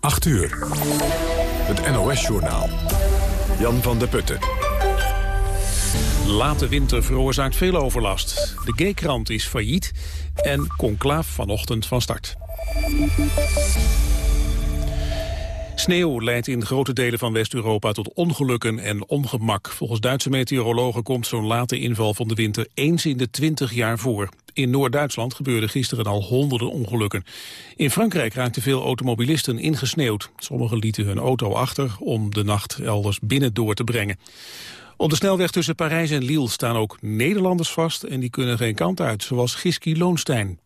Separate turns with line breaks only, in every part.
8 uur. Het NOS-journaal. Jan van der Putten.
Late winter veroorzaakt veel overlast. De G-krant is failliet en conclaaf vanochtend van start. Sneeuw leidt in grote delen van West-Europa tot ongelukken en ongemak. Volgens Duitse meteorologen komt zo'n late inval van de winter eens in de 20 jaar voor. In Noord-Duitsland gebeurden gisteren al honderden ongelukken. In Frankrijk raakten veel automobilisten ingesneeuwd. Sommigen lieten hun auto achter om de nacht elders binnen door te brengen. Op de snelweg tussen Parijs en Lille staan ook Nederlanders vast... en die kunnen geen kant uit, zoals Giski Loonstein.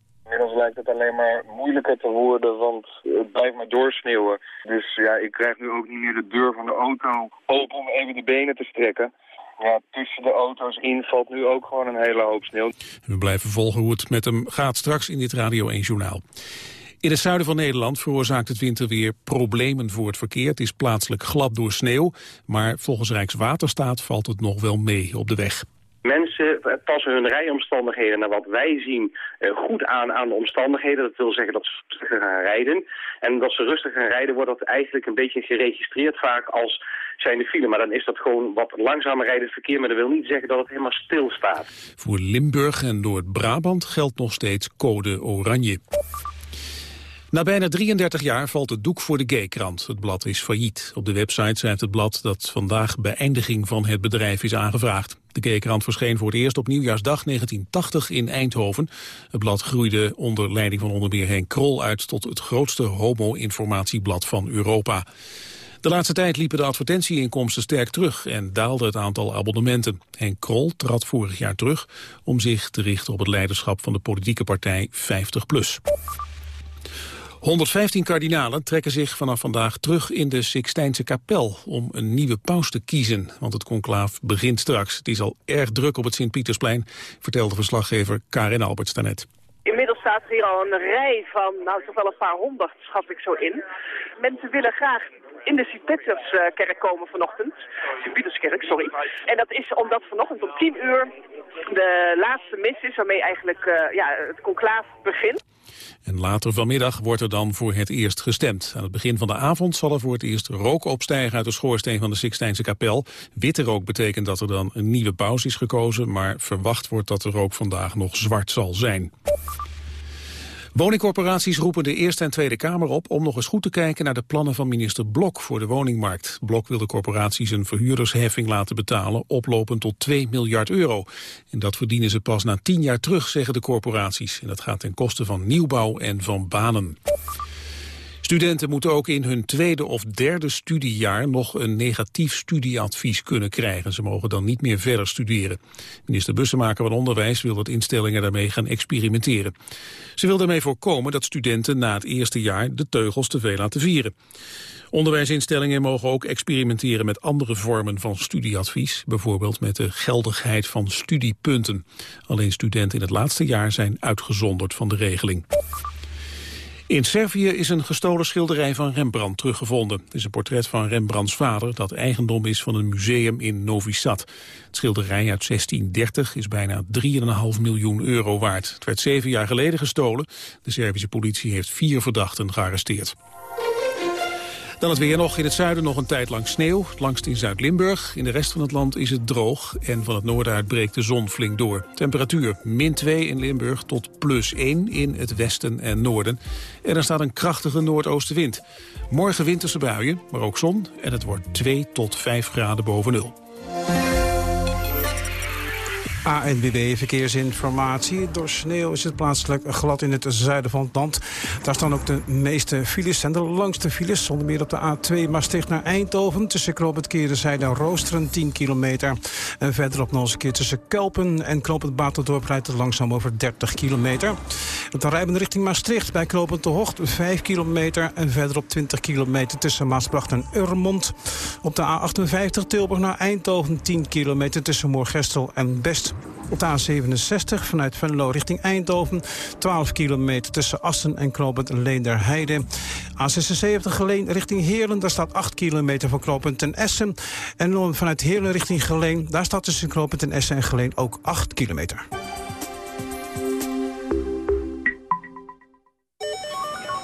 Lijkt het alleen maar moeilijker te worden, want het blijft maar doorsneeuwen. Dus ja, ik krijg nu ook niet meer de deur van de auto open om even de benen te strekken. Ja, tussen de auto's in valt nu ook gewoon een hele hoop sneeuw.
We blijven volgen hoe het met hem gaat straks in dit Radio 1 Journaal. In het zuiden van Nederland veroorzaakt het winterweer problemen voor het verkeer. Het is plaatselijk glad door sneeuw, maar volgens Rijkswaterstaat valt het nog wel mee op de weg.
Mensen passen hun rijomstandigheden naar wat wij zien eh, goed aan aan de omstandigheden. Dat wil zeggen dat ze gaan rijden. En dat ze rustig gaan rijden wordt dat eigenlijk een beetje geregistreerd vaak als zijn de file. Maar dan is dat gewoon wat langzamer rijdend verkeer. Maar dat wil niet zeggen dat het helemaal stil staat.
Voor Limburg en Noord-Brabant geldt nog steeds code oranje. Na bijna 33 jaar valt het doek voor de G-krant. Het blad is failliet. Op de website schrijft het blad dat vandaag beëindiging van het bedrijf is aangevraagd. De G-krant verscheen voor het eerst op nieuwjaarsdag 1980 in Eindhoven. Het blad groeide onder leiding van onder meer Henk Krol uit tot het grootste homo-informatieblad van Europa. De laatste tijd liepen de advertentieinkomsten sterk terug en daalde het aantal abonnementen. Henk Krol trad vorig jaar terug om zich te richten op het leiderschap van de politieke partij 50PLUS. 115 kardinalen trekken zich vanaf vandaag terug in de Sixtijnse kapel om een nieuwe paus te kiezen, want het conclaaf begint straks. Het is al erg druk op het Sint-Pietersplein, vertelde verslaggever Karin Alberts daarnet.
Inmiddels staat er hier al een rij van, nou toch wel een paar honderd, schat ik zo in. Mensen willen graag in de Sint-Pieterskerk komen vanochtend. Sint-Pieterskerk, sorry. En dat is omdat vanochtend om 10 uur de laatste mis is waarmee eigenlijk uh, ja, het conclaaf begint.
En later vanmiddag wordt er dan voor het eerst gestemd. Aan het begin van de avond zal er voor het eerst rook opstijgen uit de schoorsteen van de Sixtijnse kapel. Witte rook betekent dat er dan een nieuwe paus is gekozen, maar verwacht wordt dat de rook vandaag nog zwart zal zijn. Woningcorporaties roepen de Eerste en Tweede Kamer op om nog eens goed te kijken naar de plannen van minister Blok voor de woningmarkt. Blok wil de corporaties een verhuurdersheffing laten betalen, oplopend tot 2 miljard euro. En dat verdienen ze pas na 10 jaar terug, zeggen de corporaties. En dat gaat ten koste van nieuwbouw en van banen. Studenten moeten ook in hun tweede of derde studiejaar nog een negatief studieadvies kunnen krijgen. Ze mogen dan niet meer verder studeren. Minister Bussemaker van Onderwijs wil dat instellingen daarmee gaan experimenteren. Ze wil daarmee voorkomen dat studenten na het eerste jaar de teugels te veel laten vieren. Onderwijsinstellingen mogen ook experimenteren met andere vormen van studieadvies, bijvoorbeeld met de geldigheid van studiepunten. Alleen studenten in het laatste jaar zijn uitgezonderd van de regeling. In Servië is een gestolen schilderij van Rembrandt teruggevonden. Het is een portret van Rembrandts vader dat eigendom is van een museum in Novi Sad. Het schilderij uit 1630 is bijna 3,5 miljoen euro waard. Het werd zeven jaar geleden gestolen. De Servische politie heeft vier verdachten gearresteerd. Dan het weer nog. In het zuiden nog een tijd lang sneeuw. Langst in Zuid-Limburg. In de rest van het land is het droog. En van het noorden uit breekt de zon flink door. Temperatuur min 2 in Limburg tot plus 1 in het westen en noorden. En er staat een krachtige noordoostenwind. Morgen winterse buien, maar ook zon. En het wordt 2 tot 5 graden boven nul.
ANWB Verkeersinformatie. Door sneeuw is het plaatselijk glad in het zuiden van het land. Daar staan ook de meeste files en de langste files. Zonder meer op de A2 Maastricht naar Eindhoven. Tussen het Kerenzijde en Roosteren 10 kilometer. En verderop nog eens een keer tussen Kelpen en Knoop het rijdt het langzaam over 30 kilometer. Dan rijden richting Maastricht bij Knoop de Hocht 5 kilometer. En verderop 20 kilometer tussen Maasbracht en Urmond. Op de A58 Tilburg naar Eindhoven 10 kilometer tussen Moorgestel en Best. Op de A67 vanuit Venlo richting Eindhoven. 12 kilometer tussen Assen en Knoopend Leenderheide. A76 Geleen richting Heerlen. Daar staat 8 kilometer van Knoopend ten Essen. En vanuit Heerlen richting Geleen. Daar staat tussen Knoopend ten Essen en Geleen ook 8 kilometer.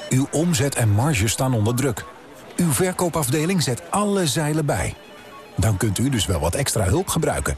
Uw omzet en marge staan onder druk.
Uw verkoopafdeling zet alle zeilen bij. Dan kunt u dus wel wat extra hulp gebruiken.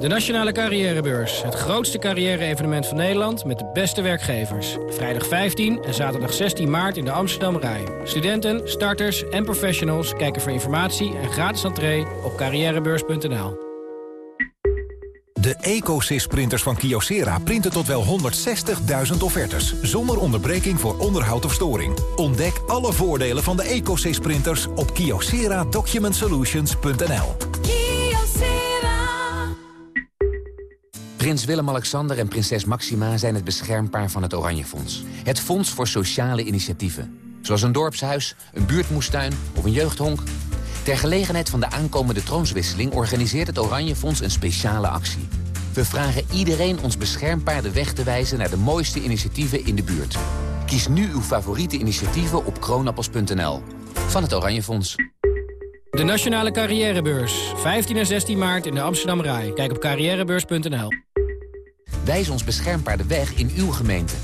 De Nationale Carrièrebeurs. Het grootste carrière-evenement van Nederland met de beste werkgevers. Vrijdag 15 en zaterdag 16 maart in de Amsterdam Rai. Studenten, starters en professionals kijken voor informatie en gratis entree op carrièrebeurs.nl.
De EcoSys-printers van Kyocera printen tot wel 160.000 offertes... zonder onderbreking voor onderhoud of storing. Ontdek alle voordelen van de EcoSys-printers op kyocera-document-solutions.nl.
Prins Willem-Alexander en prinses Maxima zijn het beschermpaar van het Oranje Fonds. Het fonds voor sociale initiatieven. Zoals een dorpshuis, een buurtmoestuin of een jeugdhonk. Ter gelegenheid van de aankomende troonswisseling organiseert het Oranje Fonds een speciale actie. We vragen iedereen ons beschermpaar de weg te wijzen naar de mooiste initiatieven in de buurt. Kies nu uw favoriete initiatieven op kroonappels.nl. Van het Oranje Fonds.
De Nationale Carrièrebeurs. 15 en 16 maart in de Amsterdam Rai. Kijk op carrièrebeurs.nl.
Wijs ons beschermpaar de weg in uw gemeente.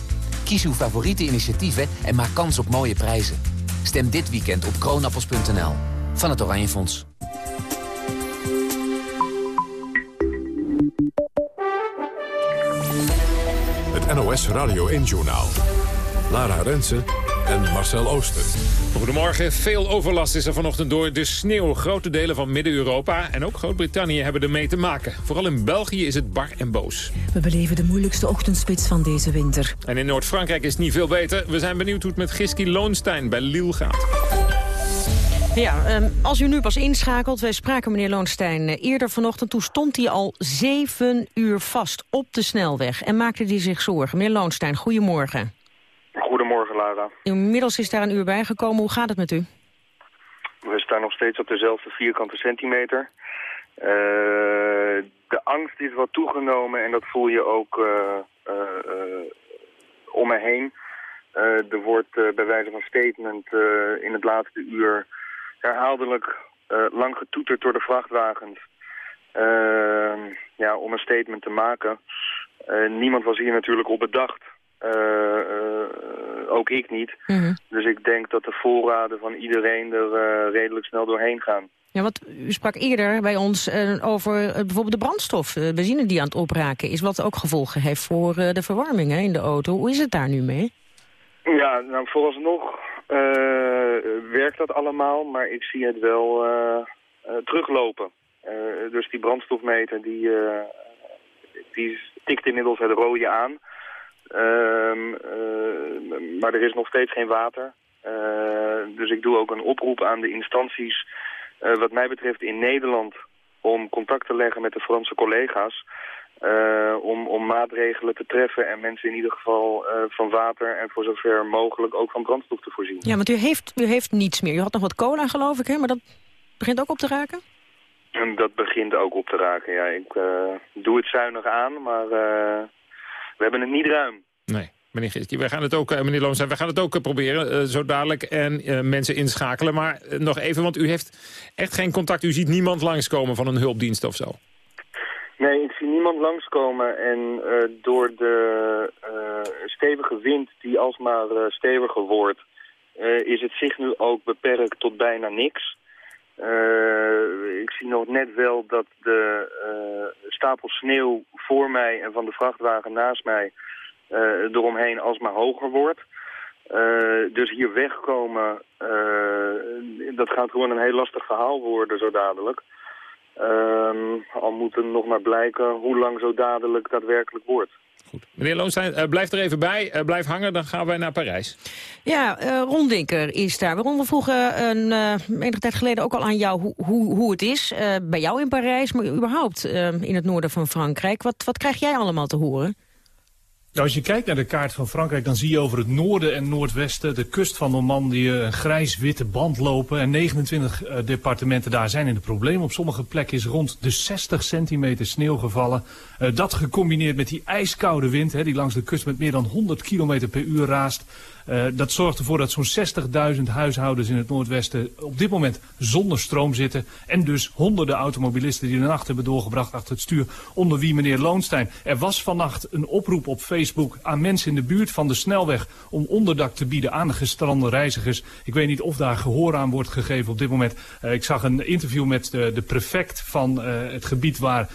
Kies uw favoriete initiatieven en maak kans op mooie prijzen. Stem dit weekend op kroonappels.nl. Van het Oranje Fonds.
Het NOS Radio 1-journaal. Lara Rensen en Marcel Ooster.
Goedemorgen. Veel overlast is er vanochtend door de sneeuw. Grote delen van Midden-Europa en ook Groot-Brittannië hebben ermee te maken. Vooral in België is het bar en boos.
We beleven de moeilijkste ochtendspits van deze winter.
En in Noord-Frankrijk is het niet veel beter. We zijn benieuwd hoe het met Giski Loonstein bij Lille gaat.
Ja, um, als u nu pas inschakelt, wij spraken meneer Loonstein uh, eerder vanochtend. Toen stond hij al zeven uur vast op de snelweg en maakte hij zich zorgen. Meneer Loonstein, goedemorgen.
Goedemorgen, Lara.
Inmiddels is daar een uur bij gekomen. Hoe gaat het met u?
We staan nog steeds op dezelfde vierkante centimeter. Uh, de angst is wat toegenomen en dat voel je ook uh, om me heen. er wordt bij wijze van statement in het laatste uur herhaaldelijk lang getoeterd door de vrachtwagens. ja, om een statement te maken. niemand was hier natuurlijk op bedacht. Uh, uh, ook ik niet.
Mhm.
Dus ik denk dat de voorraden van iedereen er uh, redelijk snel doorheen gaan.
Ja, want u sprak eerder bij ons over bijvoorbeeld de brandstof, de benzine die aan het opraken is, wat ook gevolgen heeft voor de verwarming hè, in de auto. Hoe is het daar nu mee?
Ja, nou vooralsnog werkt dat allemaal, maar ik zie het wel teruglopen. dus die brandstofmeter die, die tikt inmiddels het rode aan. Um, uh, maar er is nog steeds geen water. Uh, dus ik doe ook een oproep aan de instanties, uh, wat mij betreft in Nederland, om contact te leggen met de Franse collega's. om, om maatregelen te treffen en mensen in ieder geval van water en voor zover mogelijk ook van brandstof te voorzien.
Ja, want u heeft, u heeft niets meer. U had nog wat cola geloof ik, hè? maar dat begint ook op te raken?
En dat begint ook op te raken, ja. Ik doe het zuinig aan, maar we hebben het niet ruim.
Nee. Meneer Giski, wij gaan het ook, meneer Loonstein, wij gaan het ook proberen, uh, zo dadelijk, en mensen inschakelen. Maar nog even, want u heeft echt geen contact, u ziet niemand langskomen van een hulpdienst of zo.
Nee, ik zie niemand langskomen en door de stevige wind die alsmaar steviger wordt, is het zicht nu ook beperkt tot bijna niks. Uh, ik zie nog net wel dat de uh, stapel sneeuw voor mij en van de vrachtwagen naast mij uh, eromheen alsmaar hoger wordt. dus hier wegkomen, dat gaat gewoon een heel lastig verhaal worden zo dadelijk. Ehm, al moet er nog maar blijken hoe lang zo dadelijk daadwerkelijk wordt.
Goed. Meneer Loonstein, uh, blijf er even bij. Uh, blijf hangen, dan gaan wij naar Parijs.
Ja, uh, Ron Dinker is daar. We vroegen een, enige tijd geleden ook al aan jou hoe, hoe, hoe het is. bij jou in Parijs, maar überhaupt in het noorden van Frankrijk. Wat, wat krijg jij allemaal te horen?
Nou, als je kijkt naar de kaart van Frankrijk, dan zie je over het noorden en noordwesten, de kust van Normandië, een grijs-witte band lopen. En 29 uh, departementen daar zijn in de problemen. Op sommige plekken is rond de 60 centimeter sneeuw gevallen. Uh, dat gecombineerd met die ijskoude wind, hè, die langs de kust met meer dan 100 kilometer per uur raast. Uh, dat zorgt ervoor dat zo'n 60.000 huishoudens in het Noordwesten op dit moment zonder stroom zitten. En dus honderden automobilisten die de nacht hebben doorgebracht achter het stuur. Onder wie meneer Loonstein. Er was vannacht een oproep op Facebook aan mensen in de buurt van de snelweg om onderdak te bieden aan de gestrande reizigers. Ik weet niet of daar gehoor aan wordt gegeven op dit moment. Uh, ik zag een interview met de, de prefect van uh, het gebied waar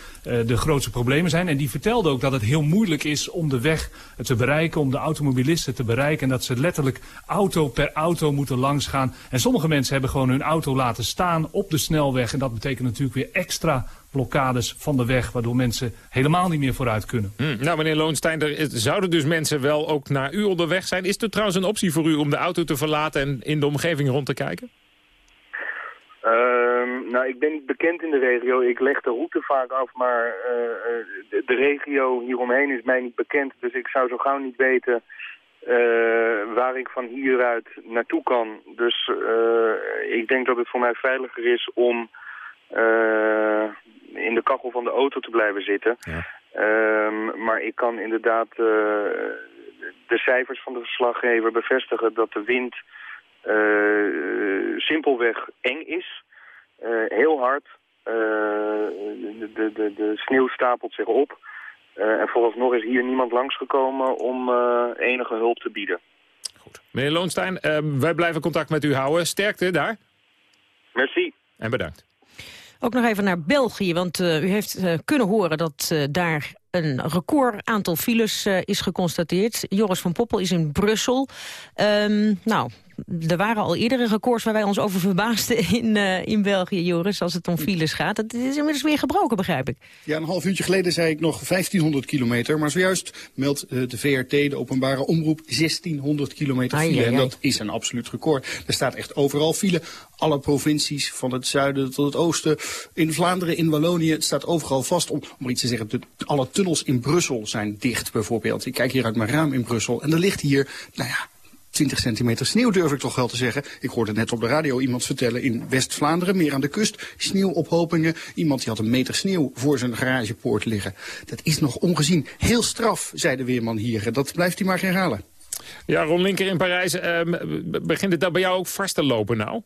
de grootste problemen zijn. En die vertelde ook dat het heel moeilijk is om de weg te bereiken, om de automobilisten te bereiken. En dat ze letterlijk auto per auto moeten langsgaan. En sommige mensen hebben gewoon hun auto laten staan op de snelweg. En dat betekent natuurlijk weer extra blokkades van de weg... waardoor mensen helemaal niet meer vooruit kunnen.
Hmm. Nou, meneer Loonstein, er zouden dus mensen wel ook naar u onderweg zijn. Is er trouwens een optie voor u om de auto te verlaten... en in de omgeving rond te kijken?
Uh, nou, ik ben niet bekend in de regio. Ik leg de route vaak af, maar uh, de, de regio hieromheen is mij niet bekend. Dus ik zou zo gauw niet weten uh, waar ik van hieruit naartoe kan. Dus uh, ik denk dat het voor mij veiliger is om uh, in de kachel van de auto te blijven zitten. Ja. maar ik kan inderdaad de cijfers van de verslaggever bevestigen dat de wind simpelweg eng is. heel hard. de, de, de, de sneeuw stapelt zich op. Uh, en vooralsnog is hier niemand langsgekomen om uh, enige hulp te bieden.
Goed. Meneer Loonstein, uh, wij blijven contact met u houden. Sterkte daar.
Merci.
En bedankt.
Ook nog even naar België, want u heeft kunnen horen dat daar een record aantal files is geconstateerd. Joris van Poppel is in Brussel. Um, nou, er waren al eerdere records waar wij ons over verbaasden in, uh, in België, Joris, als het om files gaat. Het is inmiddels weer gebroken, begrijp ik.
Ja, een half uurtje geleden zei ik nog 1500 kilometer, maar zojuist meldt uh, de VRT, de openbare omroep, 1600 kilometer file. Ai, ai, ai. En dat is een absoluut record. Er staat echt overal file. Alle provincies, van het zuiden tot het oosten, in Vlaanderen, in Wallonië, het staat overal vast. Om, om iets te zeggen, de, alle tunnels in Brussel zijn dicht bijvoorbeeld. Ik kijk hier uit mijn raam in Brussel en er ligt hier, nou ja, 20 centimeter sneeuw durf ik toch wel te zeggen. Ik hoorde net op de radio iemand vertellen in West-Vlaanderen, meer aan de kust, sneeuwophopingen. Iemand die had een meter sneeuw voor zijn garagepoort liggen. Dat is nog ongezien. Heel straf, zei de weerman hier. Dat blijft hij maar herhalen.
Ja, Ron Linker in Parijs, uh, begint het daar bij jou ook vast te lopen nou?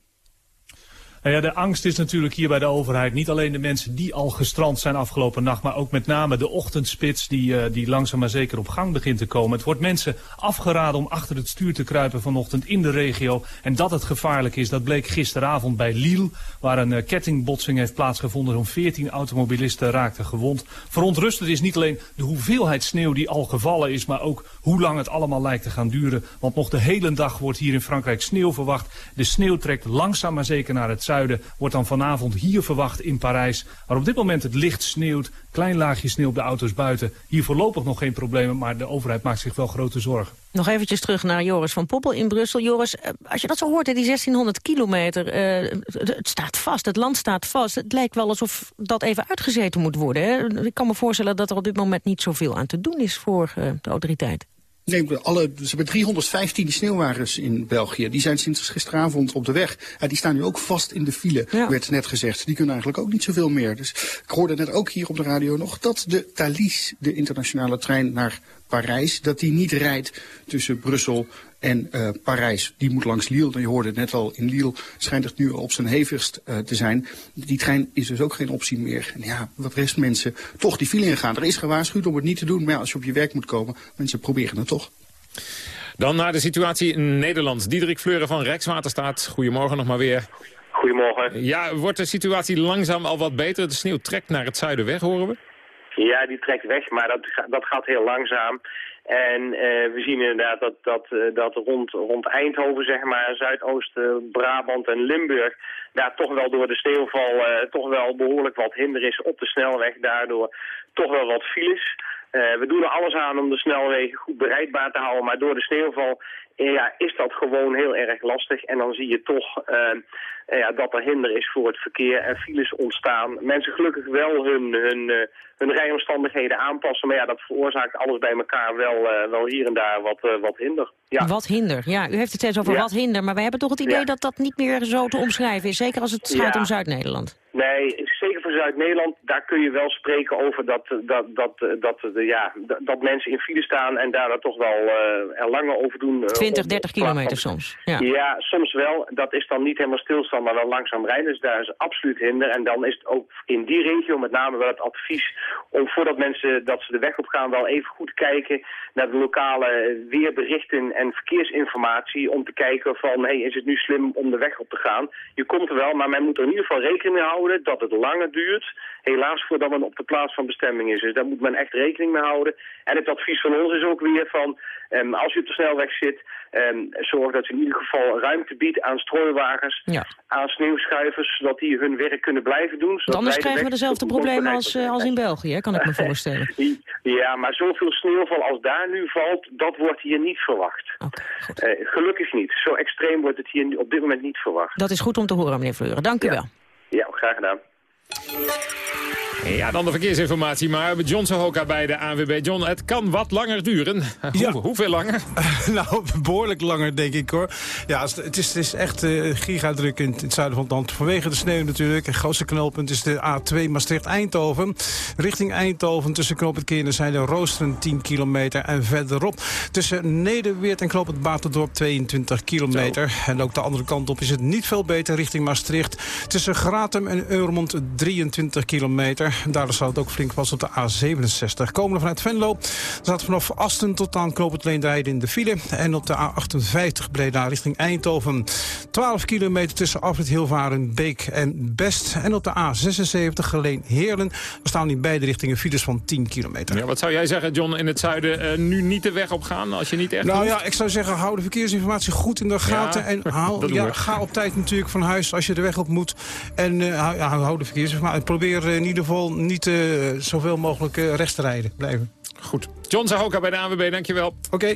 Nou ja, de angst is natuurlijk hier bij de overheid. Niet alleen de mensen die al gestrand zijn afgelopen nacht, maar ook met name de ochtendspits die, uh, die langzaam maar zeker op gang begint te komen. Het wordt mensen afgeraden om achter het stuur te kruipen vanochtend in de regio. En dat het gevaarlijk is, dat bleek gisteravond bij Lille, waar een uh, kettingbotsing heeft plaatsgevonden. Zo'n 14 automobilisten raakten gewond. Verontrustend is niet alleen de hoeveelheid sneeuw die al gevallen is, maar ook hoe lang het allemaal lijkt te gaan duren. Want nog de hele dag wordt hier in Frankrijk sneeuw verwacht. De sneeuw trekt langzaam maar zeker naar het zuiden wordt dan vanavond hier verwacht in Parijs. Waar op dit moment het licht sneeuwt, klein laagje sneeuw op de auto's buiten. Hier voorlopig nog geen problemen, maar de overheid maakt zich wel grote zorgen.
Nog eventjes terug naar Joris van Poppel in Brussel. Joris, eh, als je dat zo hoort, die 1600 kilometer, uh, het staat vast, het land staat vast. Het lijkt wel alsof dat even uitgezeten moet worden. Hè? Ik kan me voorstellen dat er op dit moment niet zoveel aan te doen is voor uh, de autoriteit.
Nee, alle, ze hebben 315 sneeuwwagens in België. Die zijn sinds gisteravond op de weg. Ja, die staan nu ook vast in de file, ja. werd net gezegd. Die kunnen eigenlijk ook niet zoveel meer. Dus ik hoorde net ook hier op de radio nog dat de Thalys, de internationale trein naar Parijs, dat die niet rijdt tussen Brussel en uh, Parijs. Die moet langs Lille. Je hoorde het net al, in Lille schijnt het nu op zijn hevigst uh, te zijn. Die trein is dus ook geen optie meer. En ja, wat rest mensen toch die file ingaan. Er is gewaarschuwd om het niet te doen, maar ja, als je op je werk moet komen, mensen proberen het toch.
Dan naar de situatie in Nederland. Diederik Fleuren van Rijkswaterstaat. Goedemorgen nog maar weer.
Goedemorgen.
Ja, wordt de situatie langzaam al wat beter? De sneeuw trekt naar het zuiden weg, horen we?
Ja, die trekt weg, maar dat, dat gaat heel langzaam. En uh, we zien inderdaad dat, dat, uh, dat rond, rond Eindhoven, zeg maar, Zuidoost-Brabant en Limburg... daar toch wel door de sneeuwval uh, toch wel behoorlijk wat hinder is op de snelweg. Daardoor toch wel wat files. we doen er alles aan om de snelwegen goed bereikbaar te houden, maar door de sneeuwval ja, is dat gewoon heel erg lastig. En dan zie je toch uh, ja, dat er hinder is voor het verkeer en files ontstaan. Mensen gelukkig wel hun, hun, uh, hun rijomstandigheden aanpassen. Maar ja, dat veroorzaakt alles bij elkaar wel, uh, wel hier en daar wat, wat hinder. Ja.
Wat hinder, ja. U heeft het steeds over
Ja.
wat hinder. Maar wij hebben toch het idee dat dat niet meer zo te omschrijven is. Zeker als het gaat om Zuid-Nederland.
Nee, zeker voor Zuid-Nederland, daar kun je wel spreken over dat, dat, dat, dat, dat, ja, dat, mensen in file staan en daar dan toch wel eh, er langer over doen. eh,
20,
om-
30
in plaats
kilometer soms. Ja.
Ja. soms wel. Dat is dan niet helemaal stilstaan, maar wel langzaam rijden. Dus daar is absoluut hinder. En dan is het ook in die regio met name wel het advies om voordat mensen dat ze de weg op gaan wel even goed kijken naar de lokale weerberichten en verkeersinformatie. Om te kijken van, hey, is het nu slim om de weg op te gaan? Je komt er wel, maar men moet er in ieder geval rekening mee houden dat het langer duurt. Helaas voordat men op de plaats van bestemming is. Dus daar moet men echt rekening mee houden. En het advies van ons is ook weer van, ehm, als u op de snelweg zit, ehm, zorg dat u in ieder geval ruimte biedt aan strooiwagens,
Ja.
aan sneeuwschuivers, zodat die hun werk kunnen blijven doen. Zodat
anders krijgen we dezelfde problemen als, eh, als in België, hè, kan ik me voorstellen.
Ja, maar zoveel sneeuwval als daar nu valt, dat wordt hier niet verwacht. Eh, gelukkig niet. Zo extreem wordt het hier op dit moment niet verwacht.
Dat is goed om te horen, meneer Fleuren. Dank u wel.
Ja, graag gedaan.
Ja, dan de verkeersinformatie. Maar John Sohoka bij de ANWB. John, het kan wat langer duren. Hoe, hoeveel langer?
nou, behoorlijk langer, denk ik, hoor. Ja, het is, het is echt eh gigadruk in het zuiden van het land. Vanwege de sneeuw natuurlijk. Het grootste knelpunt is de A2 Maastricht-Eindhoven. Richting Eindhoven tussen knooppunt Keernen zijn de roosteren 10 kilometer. En verderop tussen Nederweert en knooppunt Baterdorp 22 kilometer. En ook de andere kant op is het niet veel beter richting Maastricht. Tussen Gratum en Eurmond 23 kilometer. Daar staat het ook flink vast op de A67. Komende vanuit Venlo staat vanaf Asten tot aan knooppunt Leendrijden in de file. En op de A58 Breda richting Eindhoven. 12 kilometer tussen Afrit Hilvaren, Beek en Best. En op de A76 Geleen Heerlen staan in beide richtingen files van 10 kilometer.
Ja, wat zou jij zeggen, John, in het zuiden eh, nu niet de weg op gaan als je niet echt
Nou
hoeft?
ja, ik zou zeggen, hou de verkeersinformatie goed in de gaten.
Ja,
en haal, ja, ga op tijd natuurlijk van huis als je de weg op moet. En eh, hou, hou de verkeersinformatie. Probeer in ieder geval niet eh, zoveel mogelijk eh, rechts te rijden. Blijven.
Goed. John Zahoka bij de ANWB, dankjewel.
Oké.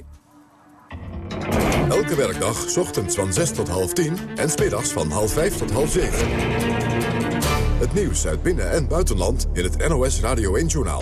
Elke werkdag, 's ochtends van 6 tot half 10 en smiddags van half 5 tot half 7. Het nieuws uit binnen- en buitenland in het NOS Radio 1-journaal.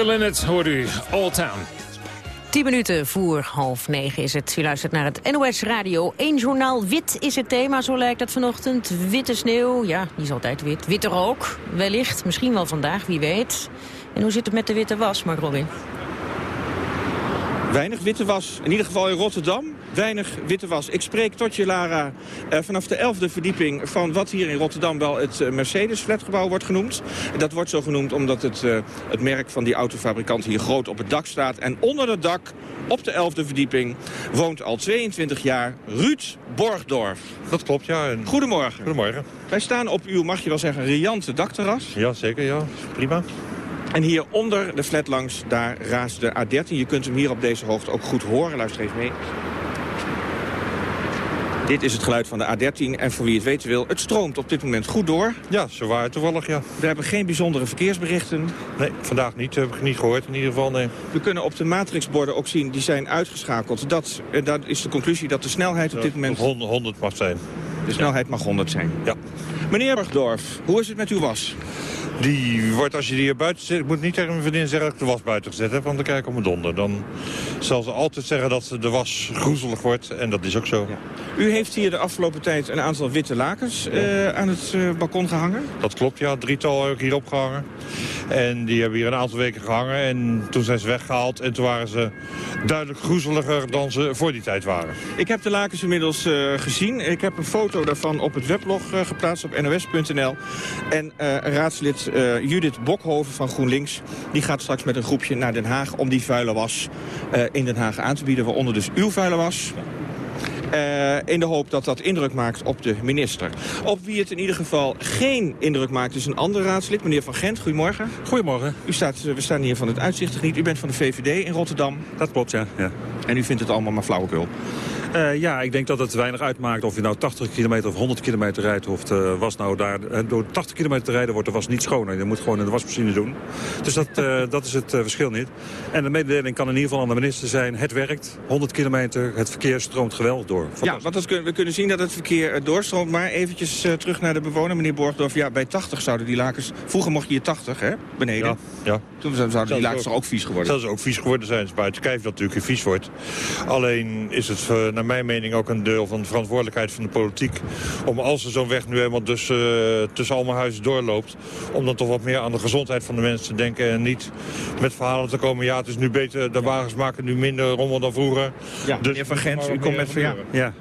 Fill in it, hoort u. Old Town.
10 minuten voor half negen is het. U luistert naar het NOS Radio 1 journaal. Wit is het thema, zo lijkt het vanochtend. Witte sneeuw, ja, die is altijd wit. Witte rook, wellicht. Misschien wel vandaag, wie weet. En hoe zit het met de witte was, Mark Robin?
Weinig witte was, in ieder geval in Rotterdam. Weinig witte was. Ik spreek tot je, Lara, eh, vanaf de elfde verdieping... van wat hier in Rotterdam wel het eh, Mercedes-flatgebouw wordt genoemd. Dat wordt zo genoemd omdat het, eh, het merk van die autofabrikant hier groot op het dak staat. En onder het dak, op de elfde verdieping, woont al 22 jaar Ruud Borgdorf.
Dat klopt, ja.
Goedemorgen.
Goedemorgen.
Wij staan op uw, mag je wel zeggen, riante dakterras.
Ja, zeker, ja. Prima.
En hier onder de flat langs, daar raast de A13. Je kunt hem hier op deze hoogte ook goed horen. Luister even mee. Dit is het geluid van de A13 en voor wie het weten wil, het stroomt op dit moment goed door.
Ja, zo waar toevallig, ja.
We hebben geen bijzondere verkeersberichten.
Nee, vandaag niet, heb ik niet gehoord in ieder geval, nee.
We kunnen op de matrixborden ook zien, die zijn uitgeschakeld. Dat, eh, dat is de conclusie dat de snelheid op dit moment...
100, 100 mag zijn.
De snelheid mag 100 zijn.
Ja.
Meneer Bergdorf, hoe is het met uw was?
Die wordt, als je die hier buiten zet... Ik moet niet tegen mijn vriendin zeggen dat ik de was buiten gezet heb... want dan kijk ik op mijn donder. Dan zal ze altijd zeggen dat de was groezelig wordt. En dat is ook zo. Ja.
U heeft hier de afgelopen tijd een aantal witte lakens uh, aan het uh, balkon gehangen?
Dat klopt, ja. Drietal heb ik hier opgehangen. En die hebben hier een aantal weken gehangen. En toen zijn ze weggehaald. En toen waren ze duidelijk groezeliger dan ze voor die tijd waren.
Ik heb de lakens inmiddels uh, gezien. Ik heb een foto daarvan op het weblog geplaatst op nos.nl. En raadslid uh, Judith Bokhoven van GroenLinks... die gaat straks met een groepje naar Den Haag om die vuile was uh, in Den Haag aan te bieden. Waaronder dus uw vuile was. Uh, in de hoop dat dat indruk maakt op de minister. Op wie het in ieder geval geen indruk maakt is een ander raadslid, meneer Van Gent. Goedemorgen.
Goedemorgen.
U staat, we staan hier van het uitzichtgebied. U bent van de VVD in Rotterdam.
Dat klopt, ja. ja.
En u vindt het allemaal maar flauwekul?
Uh, ja, ik denk dat het weinig uitmaakt of je nou 80 kilometer of 100 kilometer rijdt. Of de was nou daar, door 80 kilometer te rijden wordt de was niet schoner. Je moet gewoon in de wasmachine doen. Dus dat, uh, dat is het uh, verschil niet. En de mededeling kan in ieder geval aan de minister zijn. Het werkt, 100 kilometer, het verkeer stroomt geweldig door.
Ja, want dat kun, we kunnen zien dat het verkeer doorstroomt. Maar eventjes terug naar de bewoner, meneer Borgdorf. Ja, bij 80 zouden die lakens... Vroeger mocht je hier 80, hè, beneden.
Ja, ja.
Toen zouden die lakens ook vies geworden?
Zouden ze ook vies geworden zijn. Het is buiten kijf dat natuurlijk vies wordt. Alleen is het naar mijn mening ook een deel van de verantwoordelijkheid van de politiek... om als er zo'n weg nu helemaal dus, uh, tussen allemaal huizen doorloopt... om dan toch wat meer aan de gezondheid van de mensen te denken... en niet met verhalen te komen... ja, het is nu beter, de wagens maken nu minder rommel dan vroeger.
Ja, dus, meneer Van Gent, u komt met... Ja.
ja.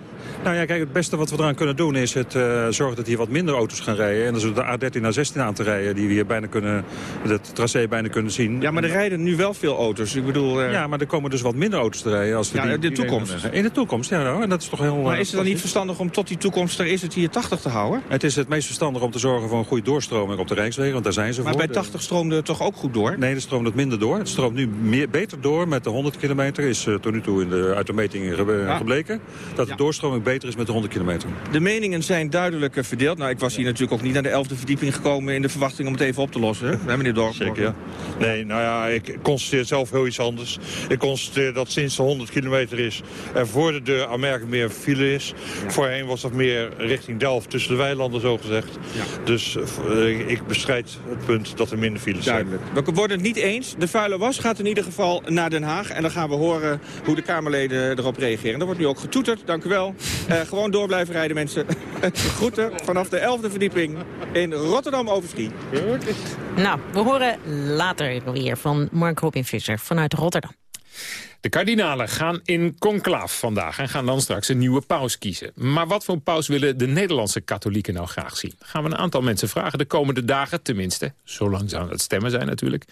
Nou ja, kijk, het beste wat we eraan kunnen doen is het uh, zorgen dat hier wat minder auto's gaan rijden. En dat is de A13 naar 16 aan te rijden, die we hier bijna kunnen, het tracé bijna kunnen zien.
Ja, maar er rijden nu wel veel auto's. Ik bedoel... Uh...
Ja, maar er komen dus wat minder auto's te rijden. Als we
ja,
die,
in de toekomst.
In de toekomst, ja. Nou, en dat is toch heel...
Maar is het dan niet verstandig om tot die toekomst, er is het hier 80 te houden?
Het is het meest verstandig om te zorgen voor een goede doorstroming op de Rijkswegen, want daar zijn ze
maar
voor.
Maar bij 80 stroomde het toch ook goed door?
Nee, het stroomt het minder door. Het stroomt nu meer, beter door met de 100 kilometer. Is uh, tot nu toe in de, uit de metingen gebleken. Dat de doorstroming beter is met de 100 kilometer.
De meningen zijn duidelijk verdeeld. Nou, ik was hier natuurlijk ook niet naar de 11e verdieping gekomen... in de verwachting om het even op te lossen, hè, meneer Dorp?
Zeker, ja. Nee, nou ja, ik constateer zelf heel iets anders. Ik constateer dat sinds de 100 kilometer is... er voor de deur aanmerkelijk meer file is. Ja. Voorheen was dat meer richting Delft, tussen de weilanden, zo gezegd. Ja. Dus uh, ik bestrijd het punt dat er minder files
Duidelijk. zijn. We worden het niet eens. De vuile was gaat in ieder geval naar Den Haag. En dan gaan we horen hoe de Kamerleden erop reageren. Dat wordt nu ook getoeterd, dank u wel. Uh, gewoon door blijven rijden, mensen. Groeten vanaf de 11e verdieping in Rotterdam-Overschie.
Nou, we horen later weer van Mark Robin Visser vanuit Rotterdam.
De kardinalen gaan in conclaaf vandaag en gaan dan straks een nieuwe paus kiezen. Maar wat voor paus willen de Nederlandse katholieken nou graag zien? Gaan we een aantal mensen vragen de komende dagen, tenminste. Zolang zou het stemmen zijn natuurlijk.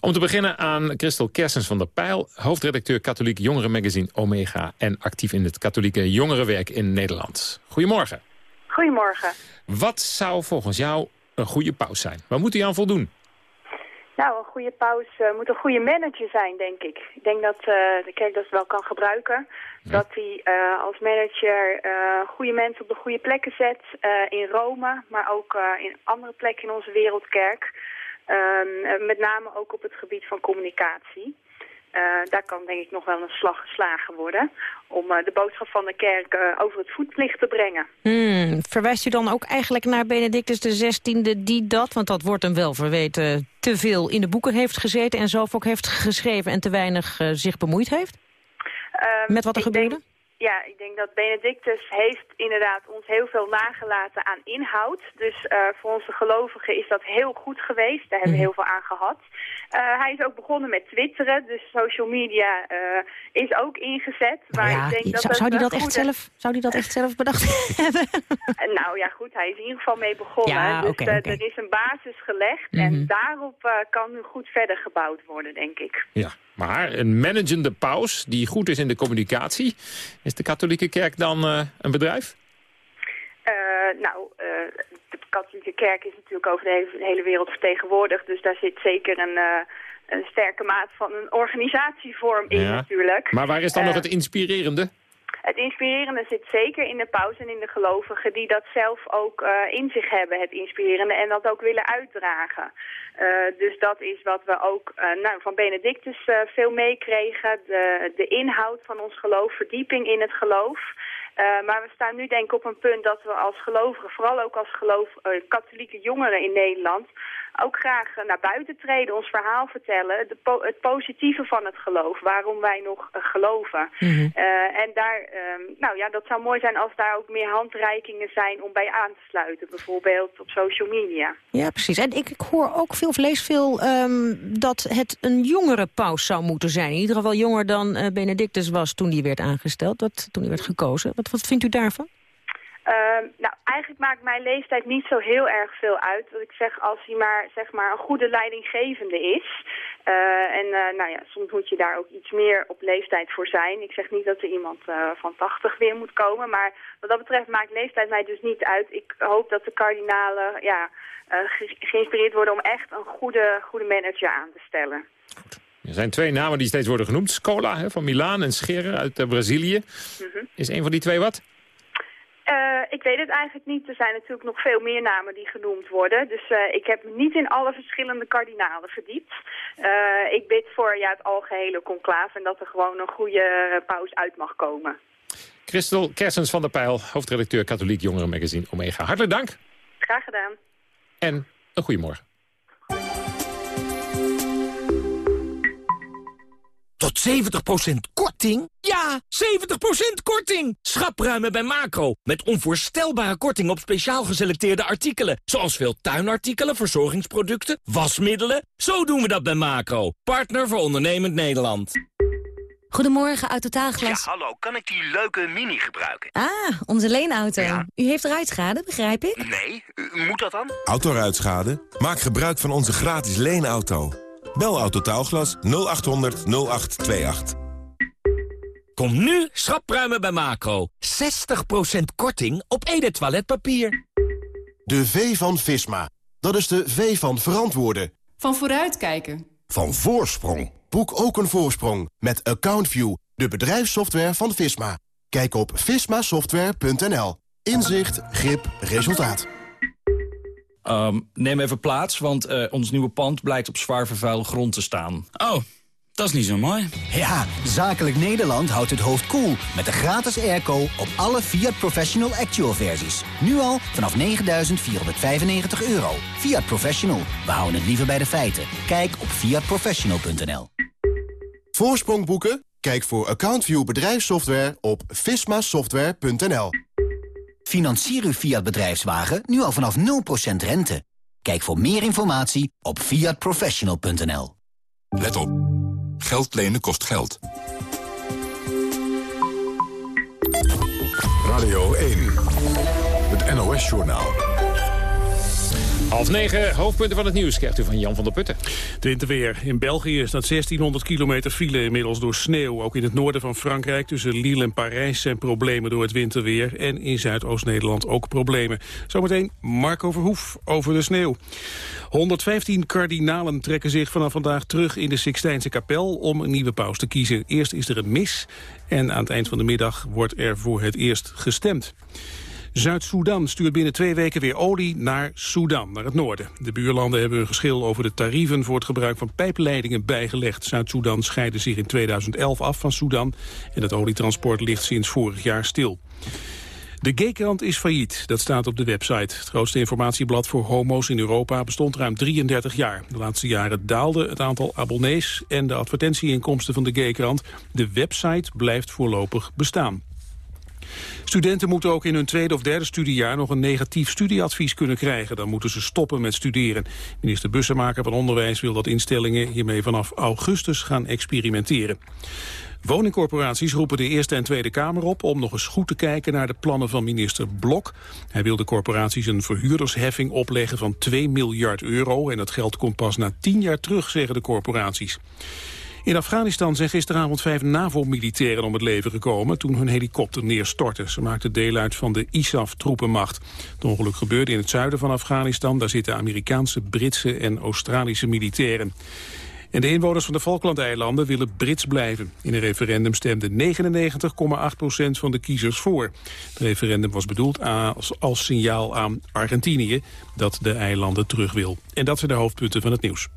Om te beginnen aan Christel Kersens van der Pijl... hoofdredacteur katholiek jongerenmagazine Omega... en actief in het katholieke jongerenwerk in Nederland. Goedemorgen.
Goedemorgen.
Wat zou volgens jou een goede paus zijn? Waar moet hij aan voldoen?
Nou, een goede paus uh, moet een goede manager zijn, denk ik. Ik denk dat uh, de kerk dat wel kan gebruiken. Ja. Dat hij uh, als manager goede mensen op de goede plekken zet. in Rome, maar ook in andere plekken in onze wereldkerk. Ehm, met name ook op het gebied van communicatie. Daar kan denk ik nog wel een slag geslagen worden om de boodschap van de kerk over het voetlicht te brengen.
Hmm, verwijst u dan ook eigenlijk naar Benedictus XVI die dat, want dat wordt hem wel verweten, te veel in de boeken heeft gezeten en zelf ook heeft geschreven en te weinig zich bemoeid heeft?
Ehm,
Met wat er gebeurde?
Ja, ik denk dat Benedictus heeft inderdaad ons heel veel nagelaten aan inhoud. Dus uh, voor onze gelovigen is dat heel goed geweest. Daar hebben we mhm. heel veel aan gehad. Uh, hij is ook begonnen met twitteren, dus social media uh, is ook ingezet.
Maar ja, ik denk dat zou, zou hij dat, echt zelf, zou die dat echt zelf bedacht hebben?
nou ja, goed, hij is in ieder geval mee begonnen. Ja, dus okay, okay. er is een basis gelegd mm -hmm. en daarop kan nu goed verder gebouwd worden, denk ik.
Ja, maar een managende paus die goed is in de communicatie... is de katholieke kerk dan uh, een bedrijf?
Uh, nou, uh, de katholieke kerk is natuurlijk over de hele wereld vertegenwoordigd. Dus daar zit zeker een, een sterke maat van een organisatievorm in natuurlijk.
Maar waar is dan nog het inspirerende?
Het inspirerende zit zeker in de paus en in de gelovigen die dat zelf ook uh, in zich hebben, het inspirerende, en dat ook willen uitdragen. Uh, dus dat is wat we ook uh, nou, van Benedictus veel meekregen, de, de inhoud van ons geloof, verdieping in het geloof. maar we staan nu denk ik op een punt dat we als gelovigen, vooral ook als geloof, katholieke jongeren in Nederland, ook graag naar buiten treden, ons verhaal vertellen. De po het positieve van het geloof, waarom wij nog uh, geloven. Mm -hmm. uh, en daar, um, nou ja, dat zou mooi zijn als daar ook meer handreikingen zijn om bij aan te sluiten. Bijvoorbeeld op social media.
Ja, precies. En ik, ik hoor ook veel, vlees veel um, dat het een jongere paus zou moeten zijn. In ieder geval jonger dan uh, Benedictus was toen hij werd aangesteld, dat, toen hij werd gekozen. Wat, wat vindt u daarvan?
Uh, nou, eigenlijk maakt mijn leeftijd niet zo heel erg veel uit. Wat ik zeg, als hij maar, zeg maar een goede leidinggevende is. Uh, en uh, nou ja, soms moet je daar ook iets meer op leeftijd voor zijn. Ik zeg niet dat er iemand uh, van 80 weer moet komen. Maar wat dat betreft maakt leeftijd mij dus niet uit. Ik hoop dat de kardinalen ja, ge geïnspireerd worden om echt een goede, goede manager aan te stellen.
Goed. Er zijn twee namen die steeds worden genoemd. Scola hè, van Milaan en Scherer uit Brazilië. -hmm. Is een van die twee wat?
Uh, ik weet het eigenlijk niet. Er zijn natuurlijk nog veel meer namen die genoemd worden. Dus uh, ik heb me niet in alle verschillende kardinalen verdiept. Uh, ik bid voor ja, het algehele conclave en dat er gewoon een goede paus uit mag komen.
Christel Kersens van der Pijl, hoofdredacteur Katholiek Jongerenmagazine Omega. Hartelijk dank.
Graag gedaan.
En een goedemorgen.
Tot 70% korting? Ja, 70% korting! Schapruimen bij Macro. Met onvoorstelbare korting op speciaal geselecteerde artikelen. Zoals veel tuinartikelen, verzorgingsproducten, wasmiddelen. Zo doen we dat bij Macro. Partner voor ondernemend Nederland.
Goedemorgen, uit Totaalglas.
Ja, hallo. Kan ik die leuke Mini gebruiken?
Ah, onze leenauto. Ja. U heeft ruitschade, begrijp ik?
Nee, moet dat dan?
Autoruitschade? Maak gebruik van onze gratis leenauto. Bel Autotaalglas 0800 0828.
Kom nu schapruimen bij Macro. 60% korting op Ede toiletpapier.
De V van Visma. Dat is de V van verantwoorden.
Van vooruitkijken.
Van voorsprong. Boek ook een voorsprong met AccountView, de bedrijfssoftware van Visma. Kijk op vismasoftware.nl. Inzicht, grip, resultaat.
Um, neem even plaats, want uh, ons nieuwe pand blijkt op zwaar vervuilde grond te staan.
Oh, dat is niet zo mooi.
Ja, Zakelijk Nederland houdt het hoofd koel cool met de gratis airco op alle Fiat Professional Actual versies. Nu al vanaf 9.495 euro. Fiat Professional, we houden het liever bij de feiten. Kijk op fiatprofessional.nl
Voorsprong boeken? Kijk voor AccountView bedrijfssoftware op vismasoftware.nl
Financier uw Fiat bedrijfswagen nu al vanaf 0% rente. Kijk voor meer informatie op fiatprofessional.nl.
Let op. Geld lenen kost geld. Radio 1. Het NOS-journaal.
Half negen, hoofdpunten van het nieuws krijgt u van Jan van der Putten.
Winterweer. In België staat 1600 kilometer file inmiddels door sneeuw. Ook in het noorden van Frankrijk tussen Lille en Parijs zijn problemen door het winterweer. En in Zuidoost-Nederland ook problemen. Zometeen Marco Verhoef over de sneeuw. 115 kardinalen trekken zich vanaf vandaag terug in de Sixtijnse kapel om een nieuwe paus te kiezen. Eerst is er een mis en aan het eind van de middag wordt er voor het eerst gestemd. Zuid-Soedan stuurt binnen twee weken weer olie naar Soedan, naar het noorden. De buurlanden hebben een geschil over de tarieven voor het gebruik van pijpleidingen bijgelegd. Zuid-Soedan scheidde zich in 2011 af van Soedan en het olietransport ligt sinds vorig jaar stil. De Gaykrant is failliet, dat staat op de website. Het grootste informatieblad voor homo's in Europa bestond ruim 33 jaar. De laatste jaren daalde het aantal abonnees en de advertentieinkomsten van de Gaykrant. De website blijft voorlopig bestaan. Studenten moeten ook in hun tweede of derde studiejaar nog een negatief studieadvies kunnen krijgen. Dan moeten ze stoppen met studeren. Minister Bussemaker van Onderwijs wil dat instellingen hiermee vanaf augustus gaan experimenteren. Woningcorporaties roepen de Eerste en Tweede Kamer op om nog eens goed te kijken naar de plannen van minister Blok. Hij wil de corporaties een verhuurdersheffing opleggen van 2 miljard euro en dat geld komt pas na 10 jaar terug, zeggen de corporaties. In Afghanistan zijn gisteravond vijf NAVO-militairen om het leven gekomen toen hun helikopter neerstortte. Ze maakten deel uit van de ISAF-troepenmacht. Het ongeluk gebeurde in het zuiden van Afghanistan. Daar zitten Amerikaanse, Britse en Australische militairen. En de inwoners van de Falklandeilanden willen Brits blijven. In een referendum stemde 99,8% van de kiezers voor. Het referendum was bedoeld als, als signaal aan Argentinië dat de eilanden terug wil. En dat zijn de hoofdpunten van het nieuws.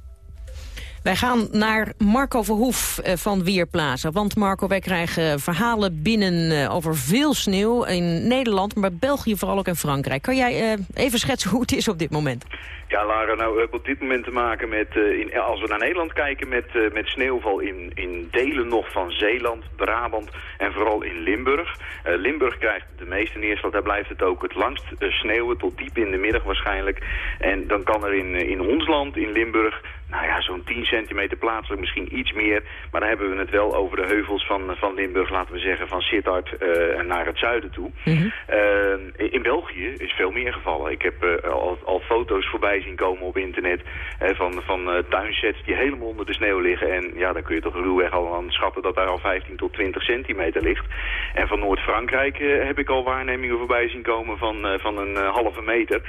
Wij gaan naar Marco Verhoef eh, van Weerplaza. Want Marco, wij krijgen verhalen binnen eh, over veel sneeuw in Nederland... maar België vooral ook in Frankrijk. Kan jij eh, even schetsen hoe het is op dit moment?
Ja, Lara, nou, we hebben op dit moment te maken met, in, als we naar Nederland kijken, met, met sneeuwval in, in delen nog van Zeeland, Brabant en vooral in Limburg. Limburg krijgt de meeste neerslag, daar blijft het ook het langst sneeuwen, tot diep in de middag waarschijnlijk. En dan kan er in, in ons land, in Limburg, nou ja, zo'n 10 centimeter plaatselijk, misschien iets meer. Maar dan hebben we het wel over de heuvels van, van Limburg, laten we zeggen, van Sittard uh, naar het zuiden toe. Mhm. uh, in België is veel meer gevallen. Ik heb uh, al, al, foto's voorbij zien komen op internet van, van tuinsets die helemaal onder de sneeuw liggen. En ja, dan kun je toch ruwweg al aan schatten dat daar al 15 tot 20 centimeter ligt. En van Noord-Frankrijk heb ik al waarnemingen voorbij zien komen van, van een halve meter.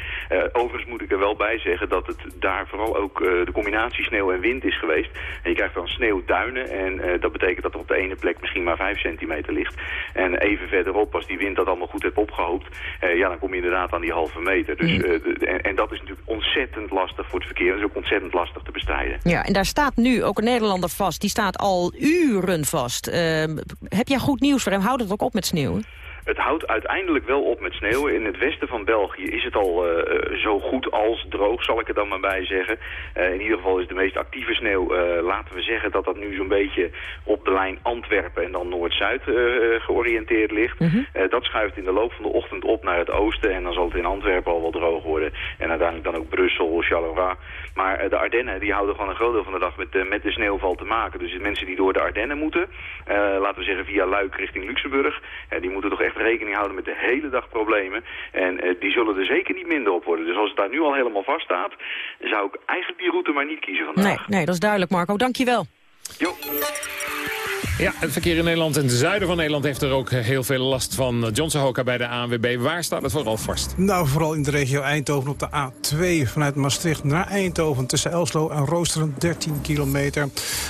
overigens moet ik er wel bij zeggen dat het daar vooral ook de combinatie sneeuw en wind is geweest. En je krijgt dan sneeuwduinen en uh, dat betekent dat er op de ene plek misschien maar 5 centimeter ligt. En even verderop, als die wind dat allemaal goed heeft opgehoopt, uh, ja, dan kom je inderdaad aan die halve meter. Dus, uh, en, en, dat is natuurlijk ontzettend lastig voor het verkeer. Dat is ook ontzettend lastig te bestrijden.
Ja, en daar staat nu ook een Nederlander vast. Die staat al uren vast. Ehm, heb jij goed nieuws voor hem? Houdt het ook op met sneeuwen?
Het houdt uiteindelijk wel op met sneeuw. In het westen van België is het al uh, zo goed als droog, zal ik er dan maar bij zeggen. Uh, in ieder geval is de meest actieve sneeuw, uh, laten we zeggen dat dat nu zo'n beetje op de lijn Antwerpen en dan Noord-Zuid georiënteerd ligt. Mm -hmm. dat schuift in de loop van de ochtend op naar het oosten en dan zal het in Antwerpen al wel droog worden. En uiteindelijk dan ook Brussel, Charleroi. Maar de Ardennen die houden gewoon een groot deel van de dag met, met de sneeuwval te maken. Dus de mensen die door de Ardennen moeten, laten we zeggen via Luik richting Luxemburg, die moeten toch echt rekening houden met de hele dag problemen. En uh, die zullen er zeker niet minder op worden. Dus als het daar nu al helemaal vast staat, zou ik eigenlijk die route maar niet kiezen vandaag.
Nee, nee dat is duidelijk Marco. Dankjewel.
Jo.
Ja, het verkeer in Nederland en het zuiden van Nederland heeft er ook heel veel last van. Johnson Hoka bij de ANWB. Waar staat het vooral vast?
Nou, vooral in de regio Eindhoven op de A2 vanuit Maastricht naar Eindhoven. Tussen Elslo en Roosteren 13 kilometer.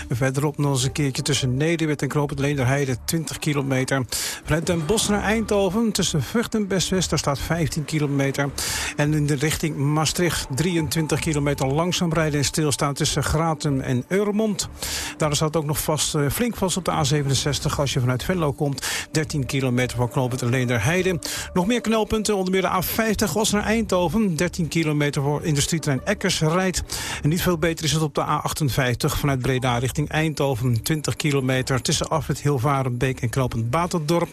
Verderop nog eens een keertje tussen Nederwit en Knoop Leenderheide 20 kilometer. Vanuit Den Bosch naar Eindhoven tussen Vught en Bestwest daar staat 15 kilometer. En in de richting Maastricht 23 kilometer langzaam rijden en stilstaan tussen Gratum en Eurmond. Daar staat ook nog vast, flink vast op de A67 als je vanuit Venlo komt. 13 kilometer van knooppunt Leenderheide. Nog meer knelpunten, onder meer de A50 was naar Eindhoven. 13 kilometer voor industrietrein Eckers rijdt. En niet veel beter is het op de A58 vanuit Breda richting Eindhoven. 20 kilometer tussen Afwit Hilvarenbeek en knooppunt Baterdorp.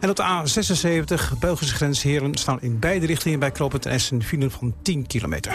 En op de A76 Belgische grensheren staan in beide richtingen bij knooppunt Essen file van 10 kilometer.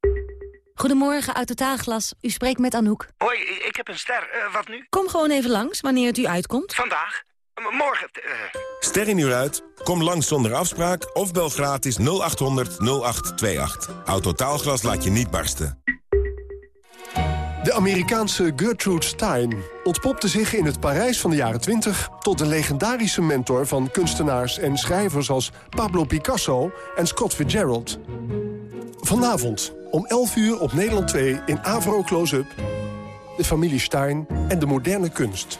Goedemorgen, Autotaalglas. U spreekt met Anouk.
Hoi, ik heb een ster. Uh, wat nu?
Kom gewoon even langs, wanneer het u uitkomt.
Vandaag?
M- Morgen. eh,
Ster in uur uit? Kom langs zonder afspraak of bel gratis 0800 0828. Autotaalglas laat je niet barsten.
De Amerikaanse Gertrude Stein ontpopte zich in het Parijs van de jaren 20... tot de legendarische mentor van kunstenaars en schrijvers als Pablo Picasso en Scott Fitzgerald. Vanavond om 11 uur op Nederland 2 in Avro Close-up... de familie Stein en de moderne kunst.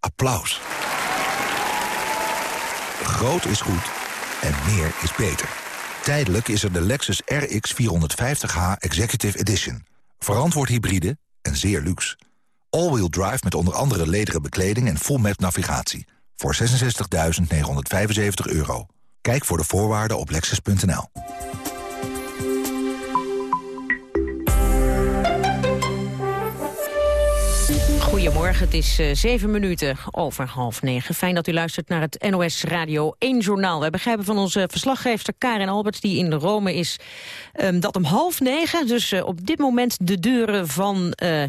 applaus. Groot is goed en meer is beter. Tijdelijk is er de Lexus RX 450h Executive Edition. Verantwoord hybride en zeer luxe. All-wheel drive met onder andere lederen bekleding en full map navigatie. Voor 66.975 euro. Kijk voor de voorwaarden op lexus.nl.
Goedemorgen, het is eh, zeven minuten over half negen. Fijn dat u luistert naar het NOS Radio 1 Journaal. We begrijpen van onze verslaggever Karin Alberts, die in Rome is... ehm, dat om half negen, dus eh, op dit moment... de deuren van eh,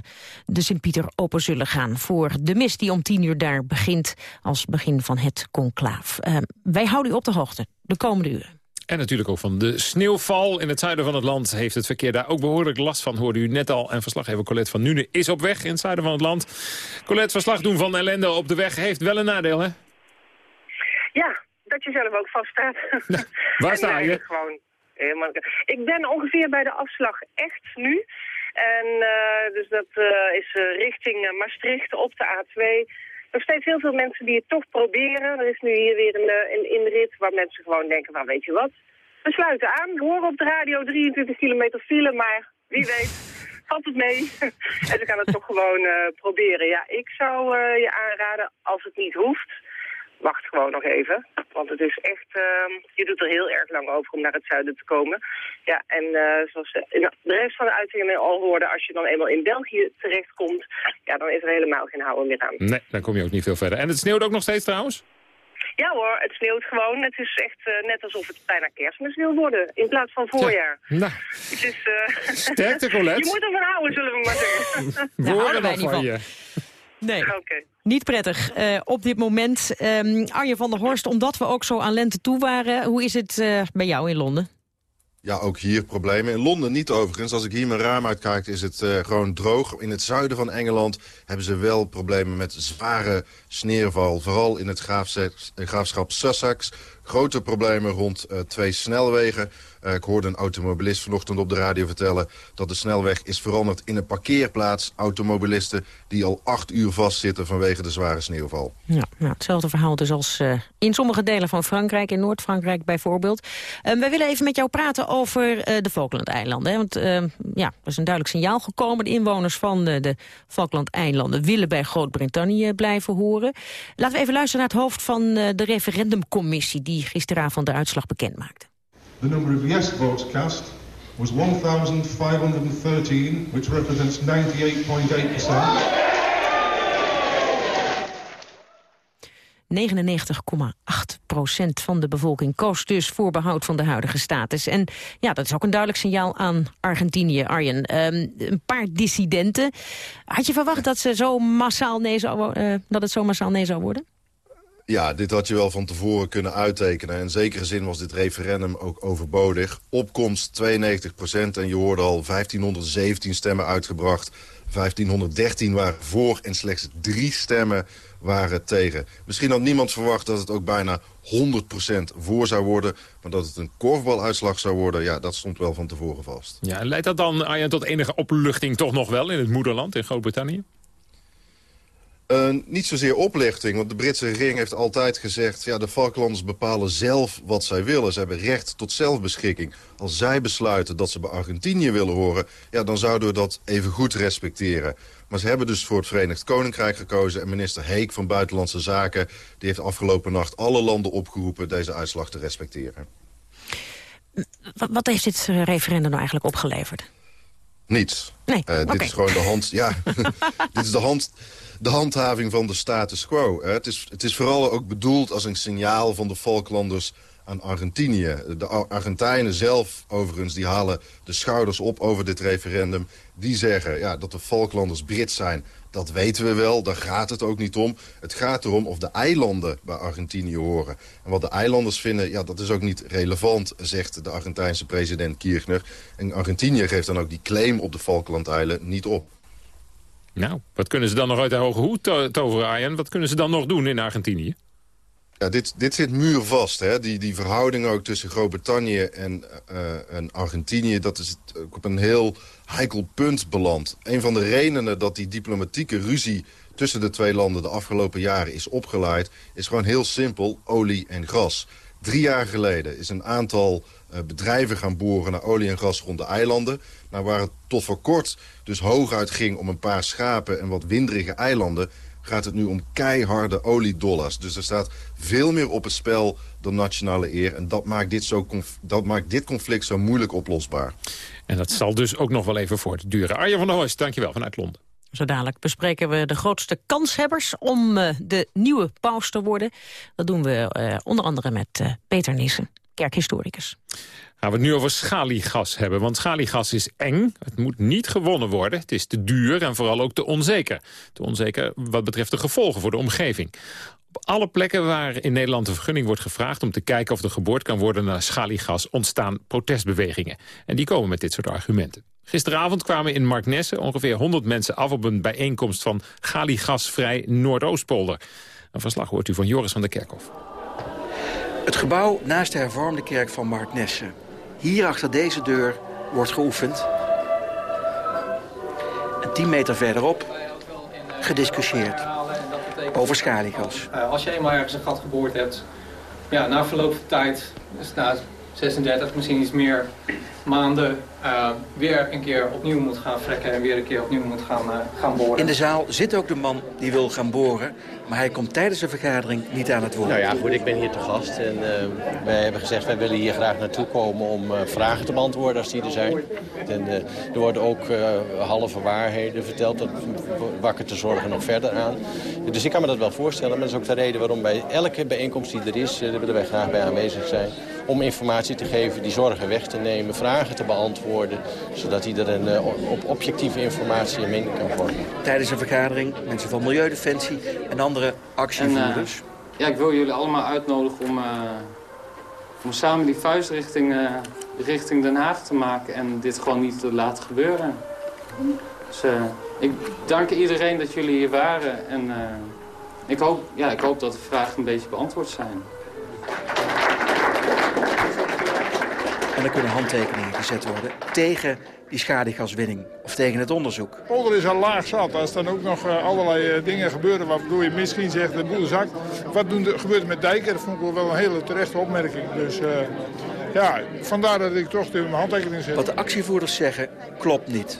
de Sint-Pieter open zullen gaan... voor de mis die om tien uur daar begint als begin van het conclaaf. Ehm, wij houden u op de hoogte de komende uren.
En natuurlijk ook van de sneeuwval in het zuiden van het land... heeft het verkeer daar ook behoorlijk last van, hoorde u net al. En verslaggever Colette van Nuenen is op weg in het zuiden van het land. Colette, verslag doen van ellende op de weg heeft wel een nadeel, hè?
Ja, dat je zelf ook vaststaat.
Waar sta je?
Gewoon helemaal... Ik ben ongeveer bij de afslag echt nu. En eh, dus dat eh, is eh, richting Maastricht op de A2. Nog steeds heel veel mensen die het toch proberen. Er is nu hier weer een, eh, een inrit waar mensen gewoon denken, van weet je wat, we sluiten aan. We horen op de radio 23 kilometer file, maar wie weet valt het mee. en ze gaan het toch gewoon eh, proberen. Ja, ik zou eh, je aanraden, als het niet hoeft, wacht gewoon nog even. Want het is echt, ehm, je doet er heel erg lang over om naar het zuiden te komen. Ja, en eh, zoals de, rest van de uitzending al hoorde, als je dan eenmaal in België terechtkomt, ja, dan is er helemaal geen houden meer aan.
Nee, dan kom je ook niet veel verder. En het sneeuwt ook nog steeds trouwens?
Ja hoor, het sneeuwt gewoon. Het is echt eh, net alsof het bijna kerstmis wil worden, in plaats van voorjaar.
Nou,
Het is, eh,
Sterkte, Colette.
je moet ervan houden, zullen we maar zeggen.
we horen nog van je.
Nee,
Oké.
niet prettig eh, op dit moment. Ehm Arjen van der Horst, omdat we ook zo aan lente toe waren... hoe is het eh, bij jou in Londen?
Ja, ook hier problemen. In Londen niet overigens. Als ik hier mijn raam uitkijk is het eh, gewoon droog. In het zuiden van Engeland hebben ze wel problemen met zware sneeuwval. Vooral in het graafschap Sussex. Grote problemen rond eh, twee snelwegen. Eh, ik hoorde een automobilist vanochtend op de radio vertellen... dat de snelweg is veranderd in een parkeerplaats. Automobilisten die al acht uur vastzitten vanwege de zware sneeuwval.
Ja, nou, hetzelfde verhaal dus als eh, in sommige delen van Frankrijk, in Noord-Frankrijk bijvoorbeeld. Wij willen even met jou praten over de Falklandeilanden. hè, Want ja, er is een duidelijk signaal gekomen. De inwoners van de, de Falklandeilanden willen bij Groot-Brittannië blijven horen. Laten we even luisteren naar het hoofd van de referendumcommissie... die gisteravond de uitslag bekend maakte.
The number of yes votes cast was 1,513, which represents 98.8%.
99,8 procent van de bevolking koos dus voor behoud van de huidige status. En ja, dat is ook een duidelijk signaal aan Argentinië, Arjen. Ehm, een paar dissidenten. Had je verwacht dat, ze zo massaal nee zou, eh, dat het zo massaal nee zou worden?
Ja, dit had je wel van tevoren kunnen uittekenen. In zekere zin was dit referendum ook overbodig. Opkomst 92 procent en je hoorde al 1517 stemmen uitgebracht. 1513 waren voor en slechts drie stemmen waren tegen. Misschien had niemand verwacht dat het ook bijna 100% voor zou worden. Maar dat het een korfbaluitslag zou worden, ja, dat stond wel van tevoren vast.
Ja, leidt dat dan, tot enige opluchting toch nog wel in het moederland, in Groot-Brittannië?
Niet zozeer oplichting, want de Britse regering heeft altijd gezegd... ja, de Falklanders bepalen zelf wat zij willen. Ze hebben recht tot zelfbeschikking. Als zij besluiten dat ze bij Argentinië willen horen... ja, dan zouden we dat even goed respecteren. Maar ze hebben dus voor het Verenigd Koninkrijk gekozen. En minister Heek van Buitenlandse Zaken... die heeft afgelopen nacht alle landen opgeroepen deze uitslag te respecteren.
Wat, wat heeft dit referendum nou eigenlijk opgeleverd?
Niets.
Nee,
Eh. Dit is gewoon de hand... Ja, dit is de, hand, de handhaving van de status quo. Het, is, het is vooral ook bedoeld als een signaal van de Falklanders aan Argentinië. De Ar- Argentijnen zelf, overigens, die halen de schouders op over dit referendum. Die zeggen ja, dat de Falklanders Brits zijn. Dat weten we wel, daar gaat het ook niet om. Het gaat erom of de eilanden bij Argentinië horen. En wat de eilanders vinden, ja, dat is ook niet relevant, zegt de Argentijnse president Kirchner. En Argentinië geeft dan ook die claim op de Falklandeilen niet op.
Nou, wat kunnen ze dan nog uit de hoge hoed to- toveren? Wat kunnen ze dan nog doen in Argentinië?
Ja, dit, dit zit muurvast. Hè? Die, die verhouding ook tussen Groot-Brittannië en, eh, en Argentinië... dat is op een heel heikel punt beland. Een van de redenen dat die diplomatieke ruzie tussen de twee landen... de afgelopen jaren is opgeleid, is gewoon heel simpel olie en gas. Drie jaar geleden is een aantal eh, bedrijven gaan boren naar olie en gas rond de eilanden. Nou, waar het tot voor kort dus hooguit ging om een paar schapen en wat winderige eilanden gaat het nu om keiharde oliedollars. Dus er staat veel meer op het spel dan nationale eer. En dat maakt dit, zo conf- dat maakt dit conflict zo moeilijk oplosbaar.
En dat zal dus ook nog wel even voortduren. Arjen van der Horst, dankjewel vanuit Londen.
Zo dadelijk bespreken we de grootste kanshebbers om eh, de nieuwe paus te worden. Dat doen we eh, onder andere met eh, Peter Nissen,
Gaan we het nu over schaliegas hebben. Want schaliegas is eng. Het moet niet gewonnen worden. Het is te duur en vooral ook te onzeker. Te onzeker wat betreft de gevolgen voor de omgeving. Op alle plekken waar in Nederland een vergunning wordt gevraagd... om te kijken of er geboord kan worden naar schaliegas... ontstaan protestbewegingen. En die komen met dit soort argumenten. Gisteravond kwamen in Marknesse ongeveer 100 mensen af... op een bijeenkomst van Schaliegasvrij Noordoostpolder. Een verslag hoort u van Joris van der Kerkhof.
Het gebouw naast de hervormde kerk van Marknesse. Hier achter deze deur wordt geoefend. En 10 meter verderop gediscussieerd over schaliegas.
Uh, als je eenmaal ergens een gat geboord hebt, ja, na verloop van tijd, dus na 36, misschien iets meer maanden, uh, weer een keer opnieuw moet gaan frekken en weer een keer opnieuw moet gaan, uh, gaan boren.
In de zaal zit ook de man die wil gaan boren, maar hij komt tijdens de vergadering niet aan het woord.
Nou ja, goed, ik ben hier te gast en uh, wij hebben gezegd wij willen hier graag naartoe komen om uh, vragen te beantwoorden als die er zijn. En uh, er worden ook halve waarheden verteld, dat wakker te zorgen nog verder aan. Dus ik kan me dat wel voorstellen, maar dat is ook de reden waarom bij elke bijeenkomst die er is, daar willen wij graag bij aanwezig zijn. Om informatie te geven, die zorgen weg te nemen, vragen te beantwoorden, zodat iedereen op objectieve informatie en mening kan vormen.
Tijdens een vergadering, mensen van Milieudefensie en andere actievoerders.
En, uh, ja, ik wil jullie allemaal uitnodigen om, uh, om samen die vuist richting, uh, richting Den Haag te maken en dit gewoon niet te laten gebeuren. Dus ik dank iedereen dat jullie hier waren en ik, hoop, ja, ik hoop dat de vragen een beetje beantwoord zijn.
En er kunnen handtekeningen gezet worden tegen die schaliegaswinning of tegen het onderzoek.
Polder is al laag zat. Als dan ook nog uh, allerlei uh, dingen gebeuren waardoor je misschien zegt de boel zakt. Wat doen de, gebeurt er met Dijker? Dat vond ik wel een hele terechte opmerking. Dus uh, ja, vandaar dat ik toch de handtekening zet.
Wat de actievoerders zeggen, klopt niet.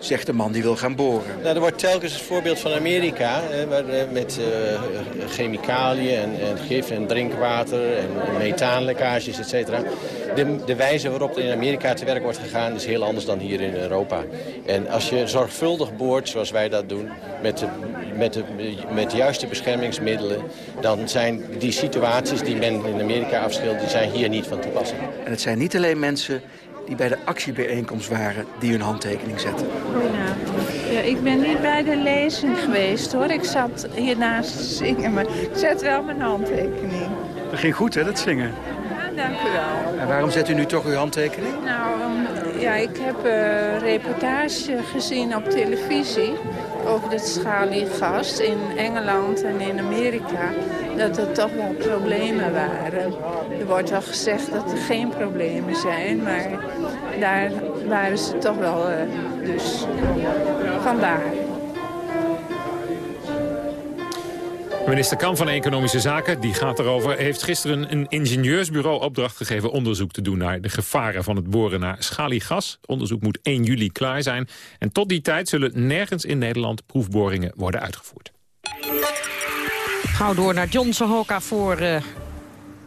Zegt de man die wil gaan boren.
Nou, er wordt telkens het voorbeeld van Amerika. Hè, waar, met chemicaliën en, en, gif en drinkwater en, en methaanlekkages, et cetera. De, de wijze waarop er in Amerika te werk wordt gegaan is heel anders dan hier in Europa. En als je zorgvuldig boort, zoals wij dat doen, met de, met de, met de juiste beschermingsmiddelen... dan zijn die situaties die men in Amerika afschildert, die zijn hier niet van toepassing.
En het zijn niet alleen mensen die bij de actiebijeenkomst waren die hun handtekening zetten.
Goedenavond. Ja, ik ben niet bij de lezing geweest hoor. Ik zat hiernaast te zingen, maar ik zet wel mijn handtekening.
Dat ging goed hè, dat zingen?
Dank u wel.
En waarom zet u nu toch uw handtekening?
Nou, um, ja, ik heb een reportage gezien op televisie over het schaliegas in Engeland en in Amerika. Dat er toch wel problemen waren. Er wordt wel gezegd dat er geen problemen zijn, maar daar waren ze toch wel uh, dus vandaar.
Minister Kam van Economische Zaken, die gaat erover... heeft gisteren een ingenieursbureau opdracht gegeven... onderzoek te doen naar de gevaren van het boren naar schaliegas. Onderzoek moet 1 juli klaar zijn. En tot die tijd zullen nergens in Nederland proefboringen worden uitgevoerd.
Gauw door naar John Sahoka voor uh,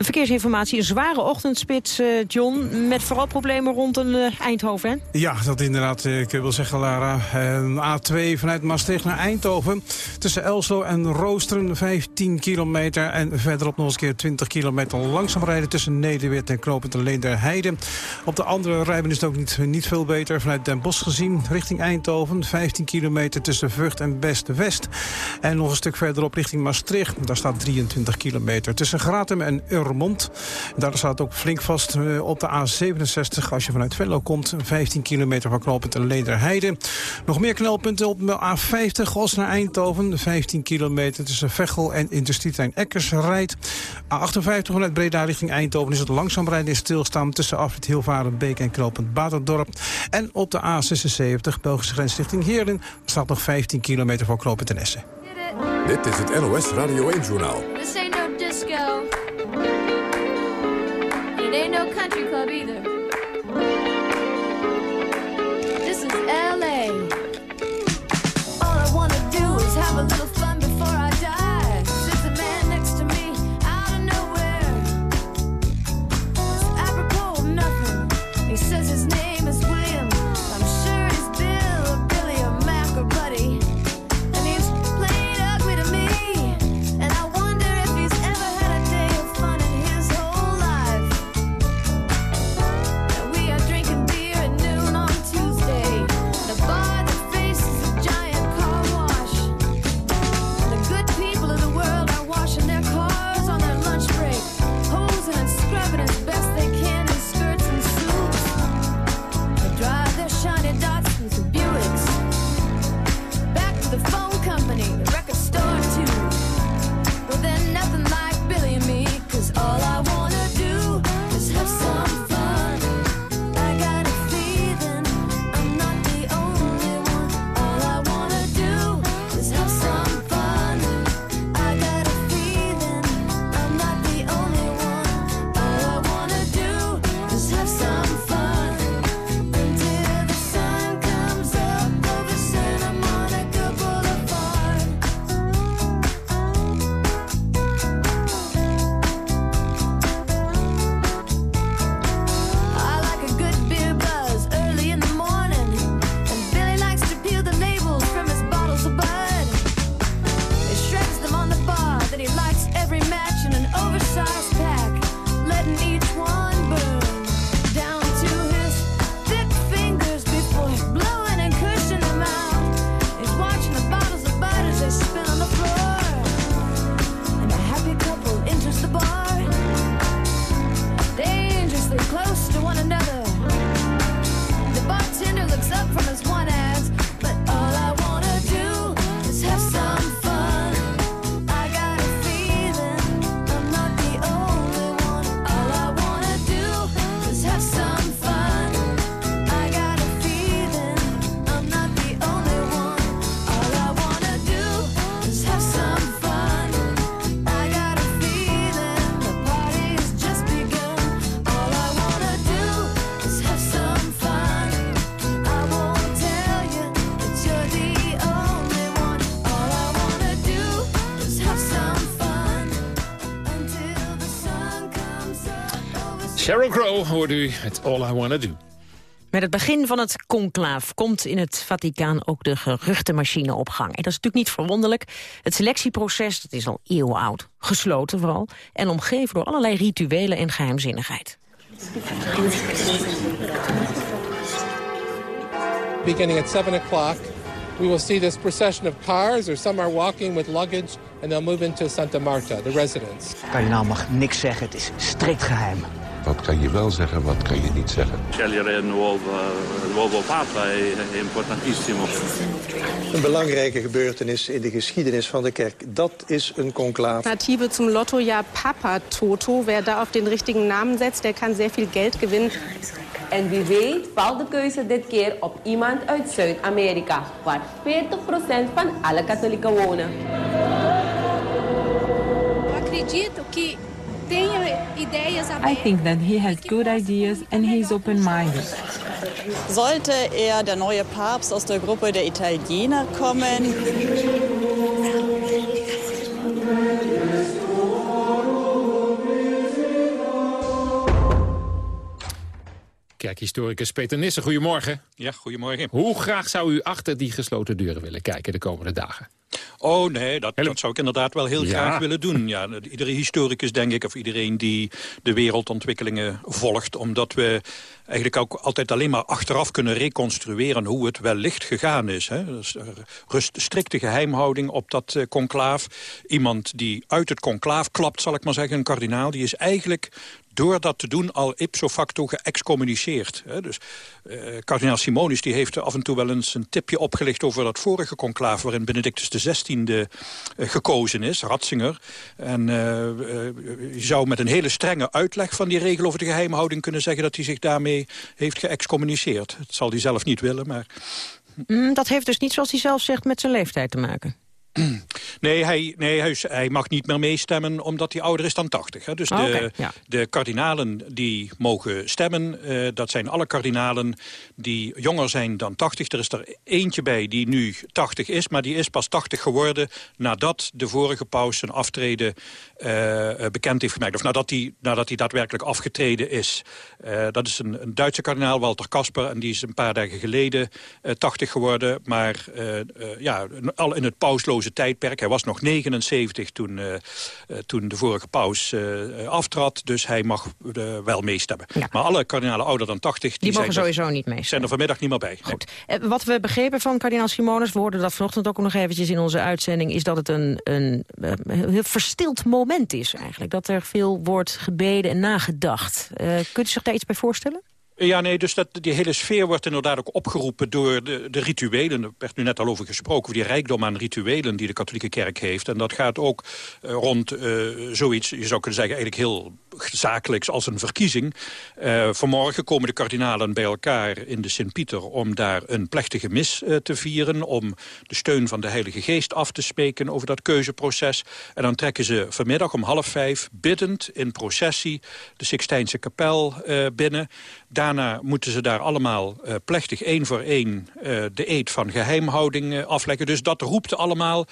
Verkeersinformatie, een zware ochtendspits, uh, John. Met vooral problemen rond een uh, Eindhoven, hè?
Ja, dat inderdaad. Eh, ik wil zeggen, Lara. A2 vanuit Maastricht naar Eindhoven. Tussen Elslo en Roosteren 15 kilometer. En verderop nog eens keer 20 kilometer langzaam rijden... tussen Nederweert en Knopend en Heide. Op de andere rijden is het ook niet, niet veel beter. Vanuit Den Bosch gezien, richting Eindhoven. 15 kilometer tussen Vught en Best-West. En nog een stuk verderop richting Maastricht. Daar staat 23 kilometer. Tussen Gratum en Daar staat ook flink vast eh, op de A67 als je vanuit Venlo komt. 15 kilometer van knooppunt Lederheide. Nog meer knelpunten op de A50 Os naar Eindhoven. 15 kilometer tussen Veghel en Industrietrein Eckers rijdt. A58 vanuit Breda richting Eindhoven is het langzaam rijden in stilstaan... tussen Afrit Hilvarenbeek en knooppunt Baterdorp. En op de A76 Belgische grens richting Heerlen... staat nog 15 kilometer voor knooppunt Essen.
Dit is het NOS Radio 1-journaal.
be there.
Sheryl Crow hoort u met All I Wanna Do.
Met het begin van het conclaaf komt in het Vaticaan ook de geruchtenmachine op gang. En dat is natuurlijk niet verwonderlijk. Het selectieproces dat is al eeuwenoud, gesloten vooral... en omgeven door allerlei rituelen en geheimzinnigheid.
Beginning at 7 o'clock, we will see this procession of cars, or some are walking with luggage, and they'll move into Santa Marta, the residence.
Kardinaal mag niks zeggen, het is strikt geheim.
Wat kan je wel zeggen, wat kan je niet zeggen?
Scegliere nuovo, nuovo Papa è, importantissimo.
Een belangrijke gebeurtenis in de geschiedenis van de kerk. Dat is een conclave.
Alternative zum Lottojahr Papa Toto. Wer da auf den richtigen Namen setzt, der kann sehr viel Geld gewinnen.
En wie weet valt de keuze dit keer op iemand uit Zuid-Amerika... waar 40% van alle katholieken wonen.
acredito que tenha ideias
I think that he has good ideas and he's open-minded.
Sollte er, der neue Papst, aus der Gruppe der Italiener kommen,
Kerkhistoricus Peter Nissen, goedemorgen.
Ja, goedemorgen.
Hoe graag zou u achter die gesloten deuren willen kijken de komende dagen?
Oh nee, dat, dat zou ik inderdaad wel heel
Ja.
graag willen doen. Ja, iedere historicus, denk ik, of iedereen die de wereldontwikkelingen volgt... omdat we eigenlijk ook altijd alleen maar achteraf kunnen reconstrueren... hoe het wellicht gegaan is. Hè. Dus, er rust strikte geheimhouding op dat eh, conclaaf. Iemand die uit het conclaaf klapt, zal ik maar zeggen, een kardinaal... die is eigenlijk door dat te doen al ipso facto geëxcommuniceerd. Dus eh, kardinaal Simonis die heeft af en toe wel eens een tipje opgelicht... over dat vorige conclaaf waarin Benedictus XVI eh, gekozen is, Ratzinger. En eh, eh, je zou met een hele strenge uitleg van die regel over de geheimhouding kunnen zeggen... dat hij zich daarmee heeft geëxcommuniceerd. Dat zal hij zelf niet willen, maar...
Mm, dat heeft dus niet, zoals hij zelf zegt, met zijn leeftijd te maken.
Nee, hij, nee hij, mag niet meer meestemmen omdat hij ouder is dan 80. Hè. Dus
Oh,
de,
ja.
de kardinalen die mogen stemmen, eh, dat zijn alle kardinalen die jonger zijn dan 80. Er is er eentje bij die nu 80 is, maar die is pas 80 geworden... nadat de vorige paus zijn aftreden eh, eh, bekend heeft gemaakt. Of nadat hij, nadat hij daadwerkelijk afgetreden is. Eh, dat is een, een Duitse kardinaal, Walter Kasper... en die is een paar dagen geleden eh, 80 geworden. Maar ja, al in het pausloze tijdperk. Hij was nog 79 toen, toen de vorige paus aftrad. Dus hij mag wel meestemmen. Maar alle kardinalen ouder dan 80... Die,
Die mogen
zijn er-
sowieso niet meestemmen.
zijn er vanmiddag niet meer bij.
Goed. Wat we begrepen van kardinaal Simonis, we hoorden dat vanochtend ook nog eventjes in onze uitzending, is dat het een, een, eh, heel verstild moment is eigenlijk. Dat er veel wordt gebeden en nagedacht. Eh, kunt u zich daar iets bij voorstellen?
Ja, nee, dus dat, die hele sfeer wordt inderdaad ook opgeroepen door de, de rituelen. Er werd nu net al over gesproken, over die rijkdom aan rituelen die de katholieke kerk heeft. En dat gaat ook eh, rond eh, zoiets, je zou kunnen zeggen, eigenlijk heel zakelijks als een verkiezing. Eh, vanmorgen komen de kardinalen bij elkaar in de Sint-Pieter om daar een plechtige mis eh, te vieren. Om de steun van de Heilige Geest af te spreken over dat keuzeproces. En dan trekken ze vanmiddag om half vijf biddend in processie de Sixtijnse kapel eh, binnen. Daarna moeten ze daar allemaal plechtig één voor één de eed van geheimhouding eh, afleggen. Dus dat roept allemaal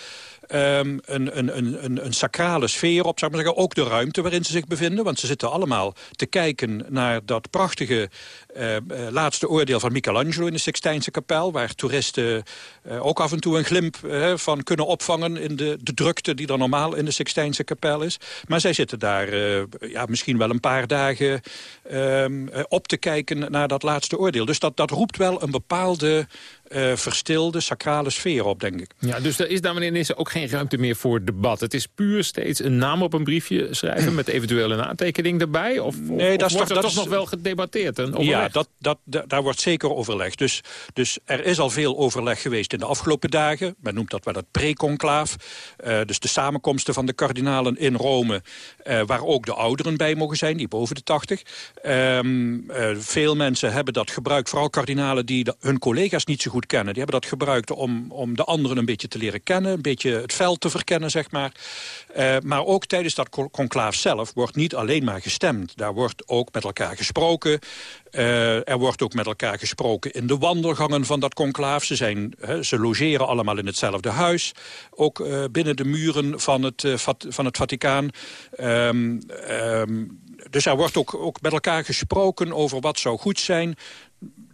ehm, een, een, een, een, sacrale sfeer op, zou maar zeggen. Ook de ruimte waarin ze zich bevinden. Want ze zitten allemaal te kijken naar dat prachtige eh, eh, laatste oordeel van Michelangelo in de Sixtijnse kapel. Waar toeristen eh, ook af en toe een glimp eh, van kunnen opvangen in de, de drukte die er normaal in de Sixtijnse kapel is. Maar zij zitten daar ja, misschien wel een paar dagen ehm, eh, op te kijken naar dat laatste oordeel. Dus dat, dat roept wel een bepaalde eh, verstilde, sacrale sfeer op, denk ik.
Ja, dus er is daar, meneer Nissen, ook geen ruimte meer voor debat. Het is puur steeds een naam op een briefje schrijven... met eventueel een aantekening erbij? Of, of-
Nee, dat
of
is
wordt
toch-
er
dat
toch
is-
nog wel gedebatteerd en
Ja, dat, dat, da- daar wordt zeker overlegd. Dus, dus er is al veel overleg geweest in de afgelopen dagen. Men noemt dat wel het pre-conclaaf. Eh, dus de samenkomsten van de kardinalen in Rome... eh, waar ook de ouderen bij mogen zijn, die boven de 80. Ehm, eh, veel mensen hebben dat gebruikt, vooral kardinalen... die de- hun collega's niet zo goed kennen. Die hebben dat gebruikt om, om de anderen een beetje te leren kennen... een beetje het veld te verkennen, zeg maar. Eh, maar ook tijdens dat con- conclaaf zelf wordt niet alleen maar gestemd. Daar wordt ook met elkaar gesproken. Eh, er wordt ook met elkaar gesproken in de wandelgangen van dat conclaaf. Ze, zijn, ze logeren allemaal in hetzelfde huis. Ook eh, binnen de muren van het, vat- van het Vaticaan. Ehm, ehm, dus er wordt ook, ook met elkaar gesproken over wat zou goed zijn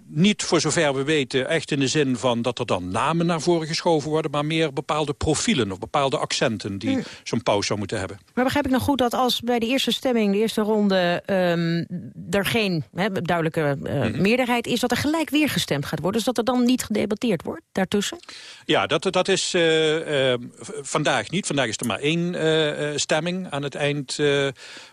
niet voor zover we weten echt in de zin van dat er dan namen naar voren geschoven worden... maar meer bepaalde profielen of bepaalde accenten die zo'n paus zou moeten hebben.
Maar begrijp ik nou goed dat als bij de eerste stemming, de eerste ronde... ehm, er geen duidelijke eh,
Mhm.
meerderheid is, dat er gelijk weer gestemd gaat worden? Dus dat er dan niet gedebatteerd wordt daartussen?
Ja, dat, dat is eh, eh, v- vandaag niet. Vandaag is er maar één eh, eh, stemming aan het eind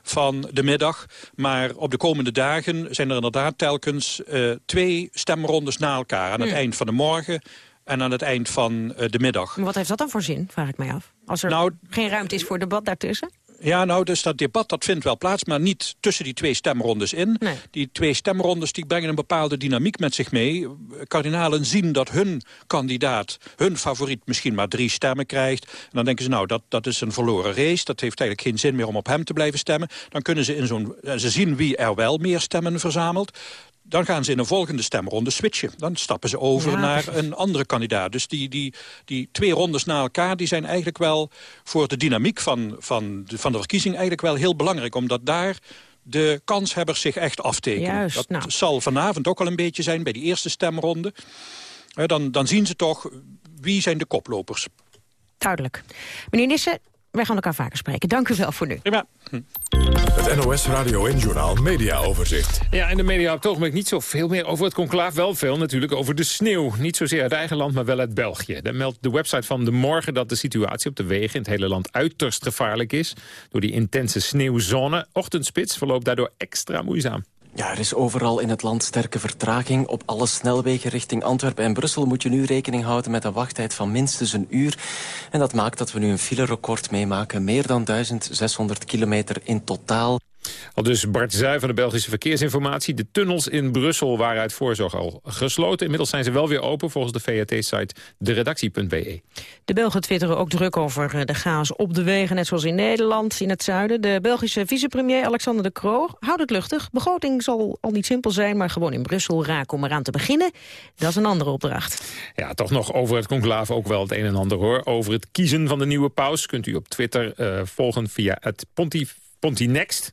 van de middag. Maar op de komende dagen zijn er inderdaad telkens twee stemrondes na elkaar. Aan het
Ja.
eind van de morgen en aan het eind van de middag.
Maar wat heeft dat dan voor zin, vraag ik mij af? Als er
Nou,
geen ruimte is voor debat daartussen?
Ja, nou, dus dat debat dat vindt wel plaats, maar niet tussen die twee stemrondes in. Die twee stemrondes die brengen een bepaalde dynamiek met zich mee. Kardinalen zien dat hun kandidaat, hun favoriet, misschien maar drie stemmen krijgt. En dan denken ze, nou, dat, dat is een verloren race. Dat heeft eigenlijk geen zin meer om op hem te blijven stemmen. Dan kunnen ze in zo'n... Ze zien wie er wel meer stemmen verzamelt dan gaan ze in een volgende stemronde switchen. Dan stappen ze over
Ja,
naar een andere kandidaat. Dus die, die, die twee rondes na elkaar die zijn eigenlijk wel... voor de dynamiek van, van, de, van de verkiezing eigenlijk wel heel belangrijk. Omdat daar de kanshebbers zich echt aftekenen.
Juist,
dat
nou.
zal vanavond ook al een beetje zijn bij die eerste stemronde. Dan, dan zien ze toch wie zijn de koplopers.
Duidelijk. Meneer Nissen, wij gaan elkaar vaker spreken. Dank u wel voor nu.
Prima.
Het NOS Radio en Journaal Media Overzicht.
Ja, in de media op het ogenblik niet zoveel meer over het conclaaf. Wel veel natuurlijk over de sneeuw. Niet zozeer uit eigen land, maar wel uit België. Dan meldt de website van De Morgen dat de situatie op de wegen... in het hele land uiterst gevaarlijk is. Door die intense sneeuwzone. Ochtendspits verloopt daardoor extra moeizaam.
Ja, er is overal in het land sterke vertraging. Op alle snelwegen richting Antwerpen en Brussel moet je nu rekening houden met een wachttijd van minstens een uur. En dat maakt dat we nu een filerecord meemaken. Meer dan 1600 kilometer in totaal.
Al dus Bart Zuij van de Belgische Verkeersinformatie. De tunnels in Brussel waren uit voorzorg al gesloten. Inmiddels zijn ze wel weer open volgens de VRT-site deredactie.be.
De Belgen twitteren ook druk over eh, de chaos op de wegen, net zoals in Nederland, in het zuiden. De Belgische vicepremier Alexander de Croo houdt het luchtig. Begroting zal al niet simpel zijn, maar gewoon in Brussel raken om eraan te beginnen. Dat is een andere opdracht.
Ja, toch nog over het conclaaf ook wel het een en ander hoor. Over het kiezen van de nieuwe paus kunt u op Twitter eh, volgen via het Pontif Pontinext.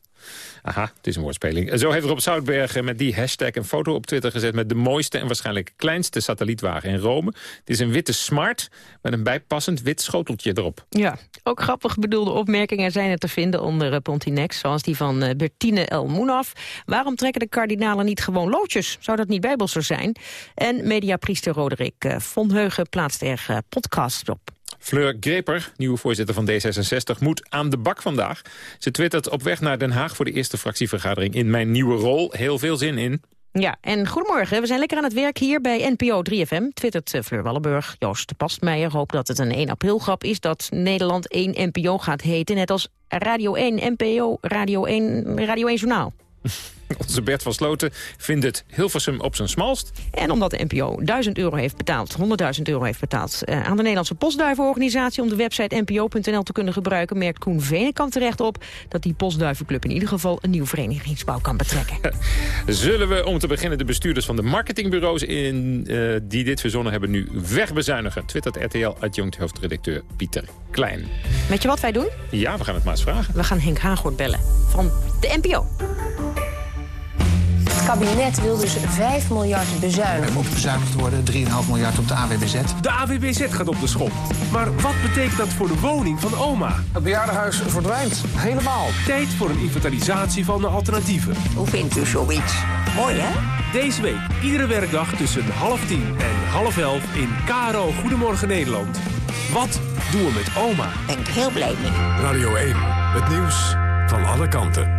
Aha, het is een woordspeling. Zo heeft Rob Zoutberg eh, met die hashtag een foto op Twitter gezet... met de mooiste en waarschijnlijk kleinste satellietwagen in Rome. Het is een witte smart met een bijpassend wit schoteltje erop.
Ja, ook grappig bedoelde opmerkingen zijn er te vinden onder uh, Pontinex, zoals die van uh, Bertine El Mounaf. Waarom trekken de kardinalen niet gewoon loodjes? Zou dat niet bijbelser zijn? En mediapriester Roderick uh, von Heugen plaatst er podcasts op.
Fleur Greper, nieuwe voorzitter van D66, moet aan de bak vandaag. Ze twittert op weg naar Den Haag voor de eerste fractievergadering in mijn nieuwe rol. Heel veel zin in.
Ja, en goedemorgen. We zijn lekker aan het werk hier bij NPO 3FM. Twittert uh, Fleur Wallenburg. Joost Pastmeijer hoopt dat het een 1 april grap is... dat Nederland 1 NPO gaat heten. Net als Radio 1 NPO, Radio 1, Radio 1 Journaal.
Onze Bert van Sloten vindt het Hilversum op zijn smalst.
En omdat de NPO 1000 euro heeft betaald, 100.000 euro heeft betaald... Uh, aan de Nederlandse Postduivenorganisatie... om de website npo.nl te kunnen gebruiken... merkt Koen Venenkamp terecht op dat die Postduivenclub... in ieder geval een nieuw verenigingsbouw kan betrekken.
Zullen we om te beginnen de bestuurders van de marketingbureaus... In, uh, die dit verzonnen hebben nu wegbezuinigen? Twittert RTL-adjunct hoofdredacteur Pieter Klein.
Weet je wat wij doen?
Ja, we gaan het maar eens vragen.
We gaan Henk Haagort bellen van de NPO.
Het kabinet wil dus 5 miljard bezuinigen.
Er moet bezuinigd worden, 3,5 miljard op de AWBZ.
De AWBZ gaat op de schop. Maar wat betekent dat voor de woning van oma?
Het bejaardenhuis verdwijnt, helemaal.
Tijd voor een inventarisatie van de alternatieven.
Hoe vindt u zoiets? Mooi, hè?
Deze week, iedere werkdag tussen half tien en half elf in KRO Goedemorgen Nederland. Wat doen we met oma?
Ben ik heel blij mee.
Radio 1, het nieuws van alle kanten.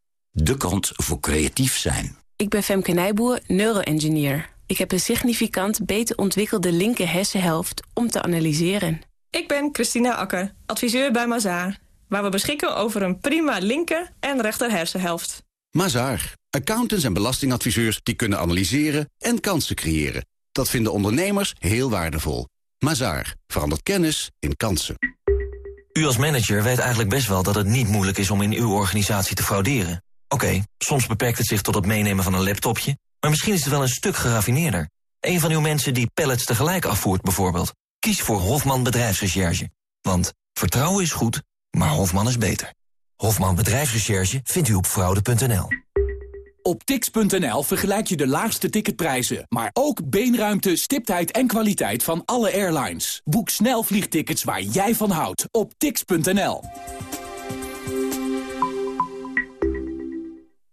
De kant voor creatief zijn.
Ik ben Femke Nijboer, neuroengineer. Ik heb een significant beter ontwikkelde linker hersenhelft om te analyseren.
Ik ben Christina Akker, adviseur bij Mazaar. Waar we beschikken over een prima linker en rechter hersenhelft.
Mazaar. Accountants en belastingadviseurs die kunnen analyseren en kansen creëren. Dat vinden ondernemers heel waardevol. Mazaar. Verandert kennis in kansen.
U als manager weet eigenlijk best wel dat het niet moeilijk is om in uw organisatie te frauderen. Oké, soms beperkt het zich tot het meenemen van een laptopje, maar misschien is het wel een stuk geraffineerder. Een van uw mensen die pallets tegelijk afvoert bijvoorbeeld. Kies voor Hofman Bedrijfsrecherche. Want vertrouwen is goed, maar Hofman is beter. Hofman Bedrijfsrecherche vindt u op fraude.nl.
Op tix.nl vergelijk je de laagste ticketprijzen, maar ook beenruimte, stiptheid en kwaliteit van alle airlines. Boek snel vliegtickets waar jij van houdt op tix.nl.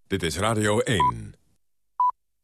Dit is Radio 1.